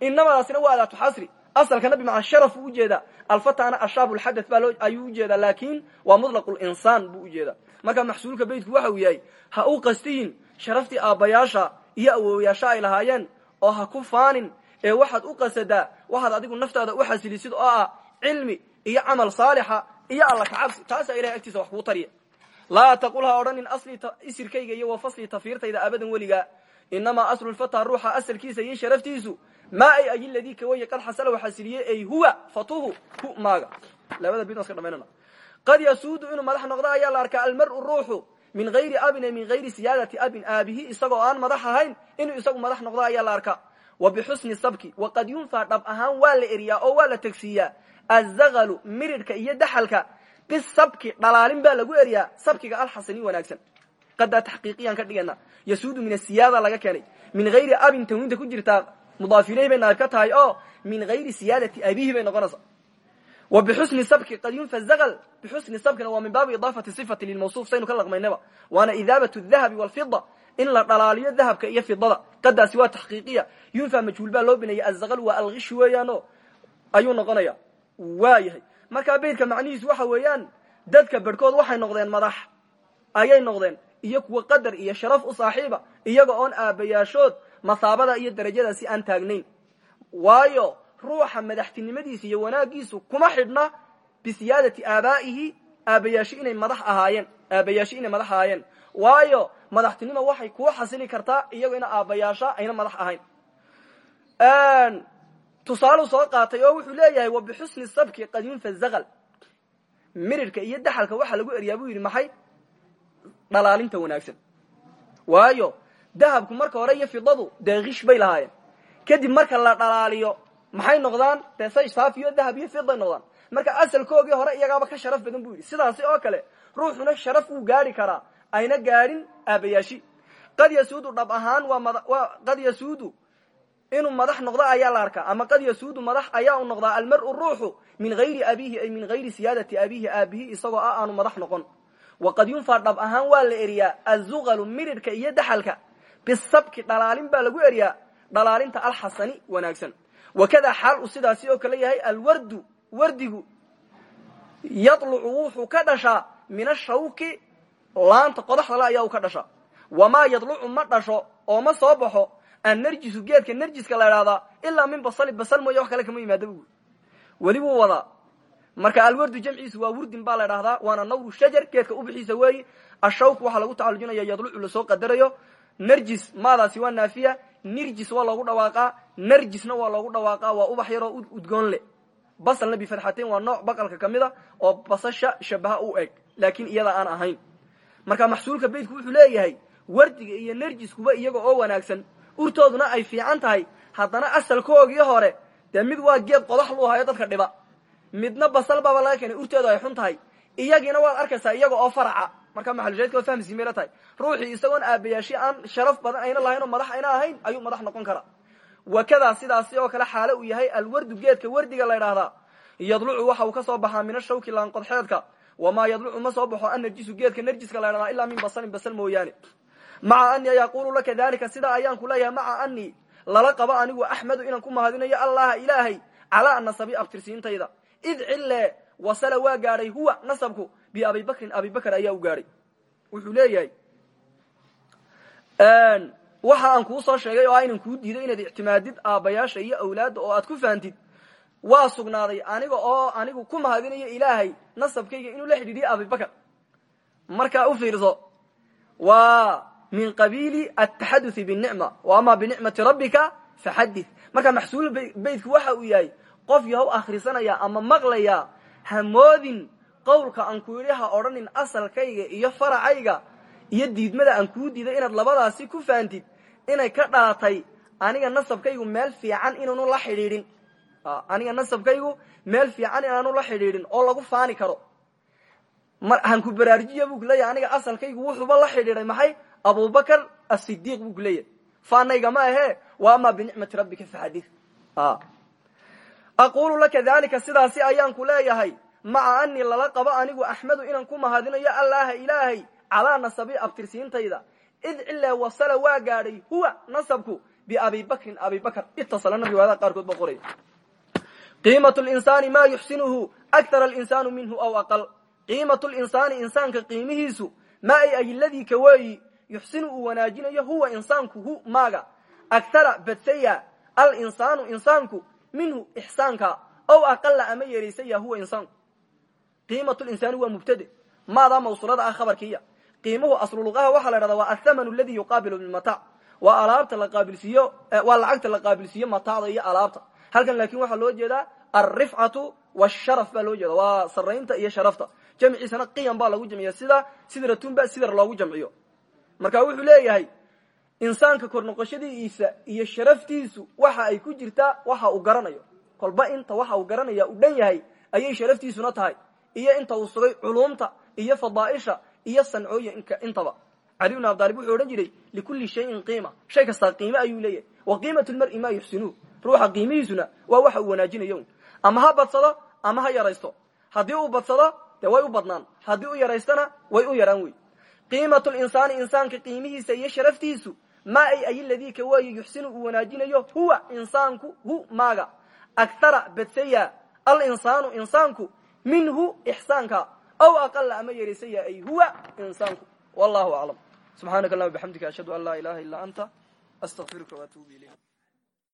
S1: Inamadaasina waa adaatu xasri. Asalkana bimacnaa sharaf buu u jeedaa alfatana ashaab lxadath baa ayuu u jeedaa laakin waa mutlaq linsaan buu u jeedaa marka maxsuulka beytku waxa uu yahay ha u qastiyin sharaftii aabbayaasha iyo awoowayaasha ay lahaayeen oo ha ku faanin ee waxaad u qasadaa waxaad adigu naftaada u xasilisid oo ah cilmi iyo camal saalixa iyo alla kacabsi taasaa ilahay agtiisa wax kuu tariya laa taqul ha odhanin asli isirkayga iyo wa fasli tafiirtayda abadan weligaa inamaa aslu lfata ruuxa asalkiisa iyo sharaftiisu maa ay ayi ladii kaweye qad xasala u xasiliyey ay huwa fatuhu hu maaga labada bid iska dhamaynana qad yasuudu inuu madax noqdo ayaa la arkaa almaru ruuxu min hayri abin ay min hayri siyaadati abin aabihi isagoo aan madax ahayn inuu isagu madax noqdo ayaa la arkaa wa bixusni sabki waqad yunfaa dhab ahaan waa la eriyaa oo waa la tegsiiyaa azaqalu miridhka iyo daxalka bisabki dhalaalin baa lagu eriyaa sabkiga alxasani wanaagsan. Qadaa taxqiiqiyaan ka dhigana yasuudu min asiyaada laga keenay. Min hayri abin tanwiinta ku jirtaa mudaaf ilayh bay naayib ka tahay oo min hayri siyaadati abihi bay noqonaysaa wa bixusni sabki qad yunfa zaql bixusni sabkina waa min baabi idaafati sifati lilmawsuuf saynu ka laqmaynaba waana idaabat dahabi walfida in la dhalaaliyo dahabka iyo fidada qadaasi waa taxqiiqiya yunfa majhuul baa loo binaya azaql waa algishi weeyaano ayuu noqonaya waa yahay markaa beytka macnihiisu waxa weeyaan dadka berhkood waxay noqdeen madax. Ayay noqdeen iyo kuwa qadar iyo sharaf u saaxiiba iyaga oon aabayaashood masaabada iyo darajadaasi aan taagnayn. Waayo ruuxa madaxtinimadiisa iyo wanaagiisu kuma xidhna bisiyaadati aabaa'ihi aabayaashi inay madax ahaayeen aabayaashi inay madax ahaayeen. Waayo madaxtinimo waxay kuu xasili kartaa iyagoo ina aabayaasha ayna madax ahayn tusaaluu soo qaatay oo wuxuu leeyahay wa bixusni sabki qad yunfa zaqal mirirka iyo daxalka waxaa lagu eryaa buu yidhi maxay? Dhalaalinta wanaagsan. Waayo dahabku marka hore iyo fidadu dee kish bay lahaayeen. Kadib marka la dhalaaliyo maxay noqdaan? Dee say saafiyo dahab iyo fiday noqdaan. Marka asalkoogii hore iyagaaba ka sharaf badan buu yidhi. Sidaasi oo kale ruuxuna sharaf wuu gaari karaa ayna gaadhin aabayaashi. Qad yasuudu dhab ahaan waa qad yasuudu inuu madax noqdo ayaa la arkaa. Ama qad yasuudu madax ayaa u noqdaa almaru ruuxu min hayri abihi ay min hayri siyaadati abihi aabihi isagoo ah aanu madax noqon. Waqad yunfaa dhab ahaan waa la eriyaa azuqalu mirirhka iyo daxalka. Bisabki dhalaalin baa lagu eriyaa dhalaalinta alxasani wanaagsan. Wakadaa xaal uu sidaasi oo kale yahay alwardu wardigu yadlucu wuxuu ka dhashaa min ashawki laanta qodaxdale ayaa uu ka dhashaa. Wamaa yadlucu ma dhasho oo ma soo baxo annarjisu geedka narjiska la idhahdaa ilaa min basali basal mooye wax kale kama yimaada bu weli wuu wadaa. Marka alwardu jamciisu waa wurdin baa la dhahdaa waana nawru shajar geedka ubixiisa weeyi. Ashawk waxaa lagu tacalujinaya yadlucu la soo qadarayo. Narjis maadaasi waa naafiya nirjis waa loogu dhawaaqaa narjisna waa loogu dhawaaqaa waa ubax yaroo udgoon leh. Basalna bifatxatain waa nooc baqalka ka mid a oo basasha shabaha u eg laakiin iyada aan ahayn. Marka maxsuulka beytku urtooduna ay fiican tahay. Haddana asalkoogii hore dee mid waa geed qodax luu hayo dadka dhiba. Midna basal baaba laga keenay urteedu ay xun tahay. Iyagiina waad arkaysaa iyaga oo faraca. Marka maxalushaydka fahmisi meela tahay. Ruuxii isagoon aabayaashi aan sharaf badan ayna lahayn oo madax ayna ahayn ayuu madax noqon kara wakadaa sidaasi oo kale xaalo uu yahay alwardu geedka wardiga la ydhaahdaa yadlucu waxa uu ka soo baxaa min ashawki laanqodxeedka wamaa yadlucu ma soo baxo annarjisu geedka narjiska la ydhahdaa ilaa min basalin basal mooyaane maca anii yaquulu laka dalika sidaa ayaan ku leeyahay maca anii lala qabo anigu axmedu inaan ku mahadinayo allaha ilaahay. Calaa nasabi abtirsiintayda id cille wasala waa gaadhay huwa nasabku. Biabi bakrin abi bakr ayaa u gaadhay. Wuxuu leeyahay waxa aan kuu soo sheegay oo aynan kuu diiday inaad ictimaadid aabbayaasha iyo awlaadda oo aad ku fahamtid waa sugnaaday aniga oo anigu ku mahadinayo ilaahay nasabkayga inuu la xidhiidhiyo abibakr markaa u fiirso min qabiili ataxaduthi binicma ama binicmati rabbika faxadith marka maxsuul beytku waxa uu yahay qof yahow akhrisanaya ama maqlaya hamoodin qowlka aan ku yidhi ha odhanin asalkayga iyo faracayga iyo diidmada aan kuu diiday inaad labadaasi ku faantid inay ka dhalatay aniga nasabkaygu meel fiican inaanu la xidhiidhin. Aniga nasabkaygu meel fiican inaanu la xidhiidhin oo lagu faani karo. Hanku baraarujiya buu kuleeyahay aniga asalkaygu wuxuuba la xidhiidhay maxay abubakr asidiiq buu kuleeyahay faanayga ma ahe wa ama binicmati rabbika faxadith aqulu laka dalika sidaasi ayaan ku leeyahay. Maca anii lala qabo anigu axmedu inaan ku mahadinayo allaha ilaahay calaa nasabi abtirsiintayda. Id cile wasala waa gaadhay huwa nasabku biabi bakrin. Abi bakr itasalana riwaayadaha qaarkood ba qoraya. Qiimat linsaani ma yuxsinuhu akthara alinsaanu minhu aw aqal. Qiimat linsaani insaanka qiimihiisu ma ay ayiladii ka weeyi yuxsinu uu wanaajinayo huwa insaanku hu maaga. Akthara badsaya alinsaanu insaanku minhu ixsaanka ow aqala ama yeeraysaya huwa insaanku. Qiimat linsaani waa mubtade maadaa mawsulada ah khabarkiiya. Qiimuhu asluluqaha waxaa la dhahdaa waa athamanu aladi yuqaabilu bilmataac waa alaabta la qaabilsiiyo waa lacagta la qaabilsiiyo mataacda iyo alaabta. Halkan laakin waxaa loo jeedaa alrifcatu washaraf baa loo jeeda waa saraynta iyo sharafta. Jamciisana qiyam baa lagu jamciya sida sidratunba sidar loogu jamciyo marka wuxuu leeyahay insaanka kor noqoshadiisa iyo sharaftiisu waxa ay ku jirtaa waxa uu garanayo. Kolba inta waxa uu garanaya u dhan yahay ayay sharaftiisuna tahay. Iyo inta uu sugay culumta iyo fadaaisha iyo sancooyinka intaba. Cali bn abdaalib wuxuu odhan jiray likulli shayin qiima. Shay kastaa qiime ayuu leeyahay. Wa qiimat lmari ma yuxsinuhu ruuxa qiimihiisuna waa waxa uu wanaajinayo. Ama ha badsado ama ha yaraysto. Haddii uu badsado dee way u badnaan. Haddii u yaraystona way u yaraan wey qiimat linsaani insaanka qiimihiisa iyo sharaftiisu. Ma ay ayiladii ka weeye yuxsinu uu wanaajinayo? Huwa insaanku hu maaga. Akthara badsaya alinsaanu insaanku minhu ixsaanka. Aw aqala ama yeeraysaya ay huwa insaanku. Wallahu aclam subxaanaka allahuma bixamdika ashhadu an laa ilaha illa anta astaqfiruka waatuubu ilayk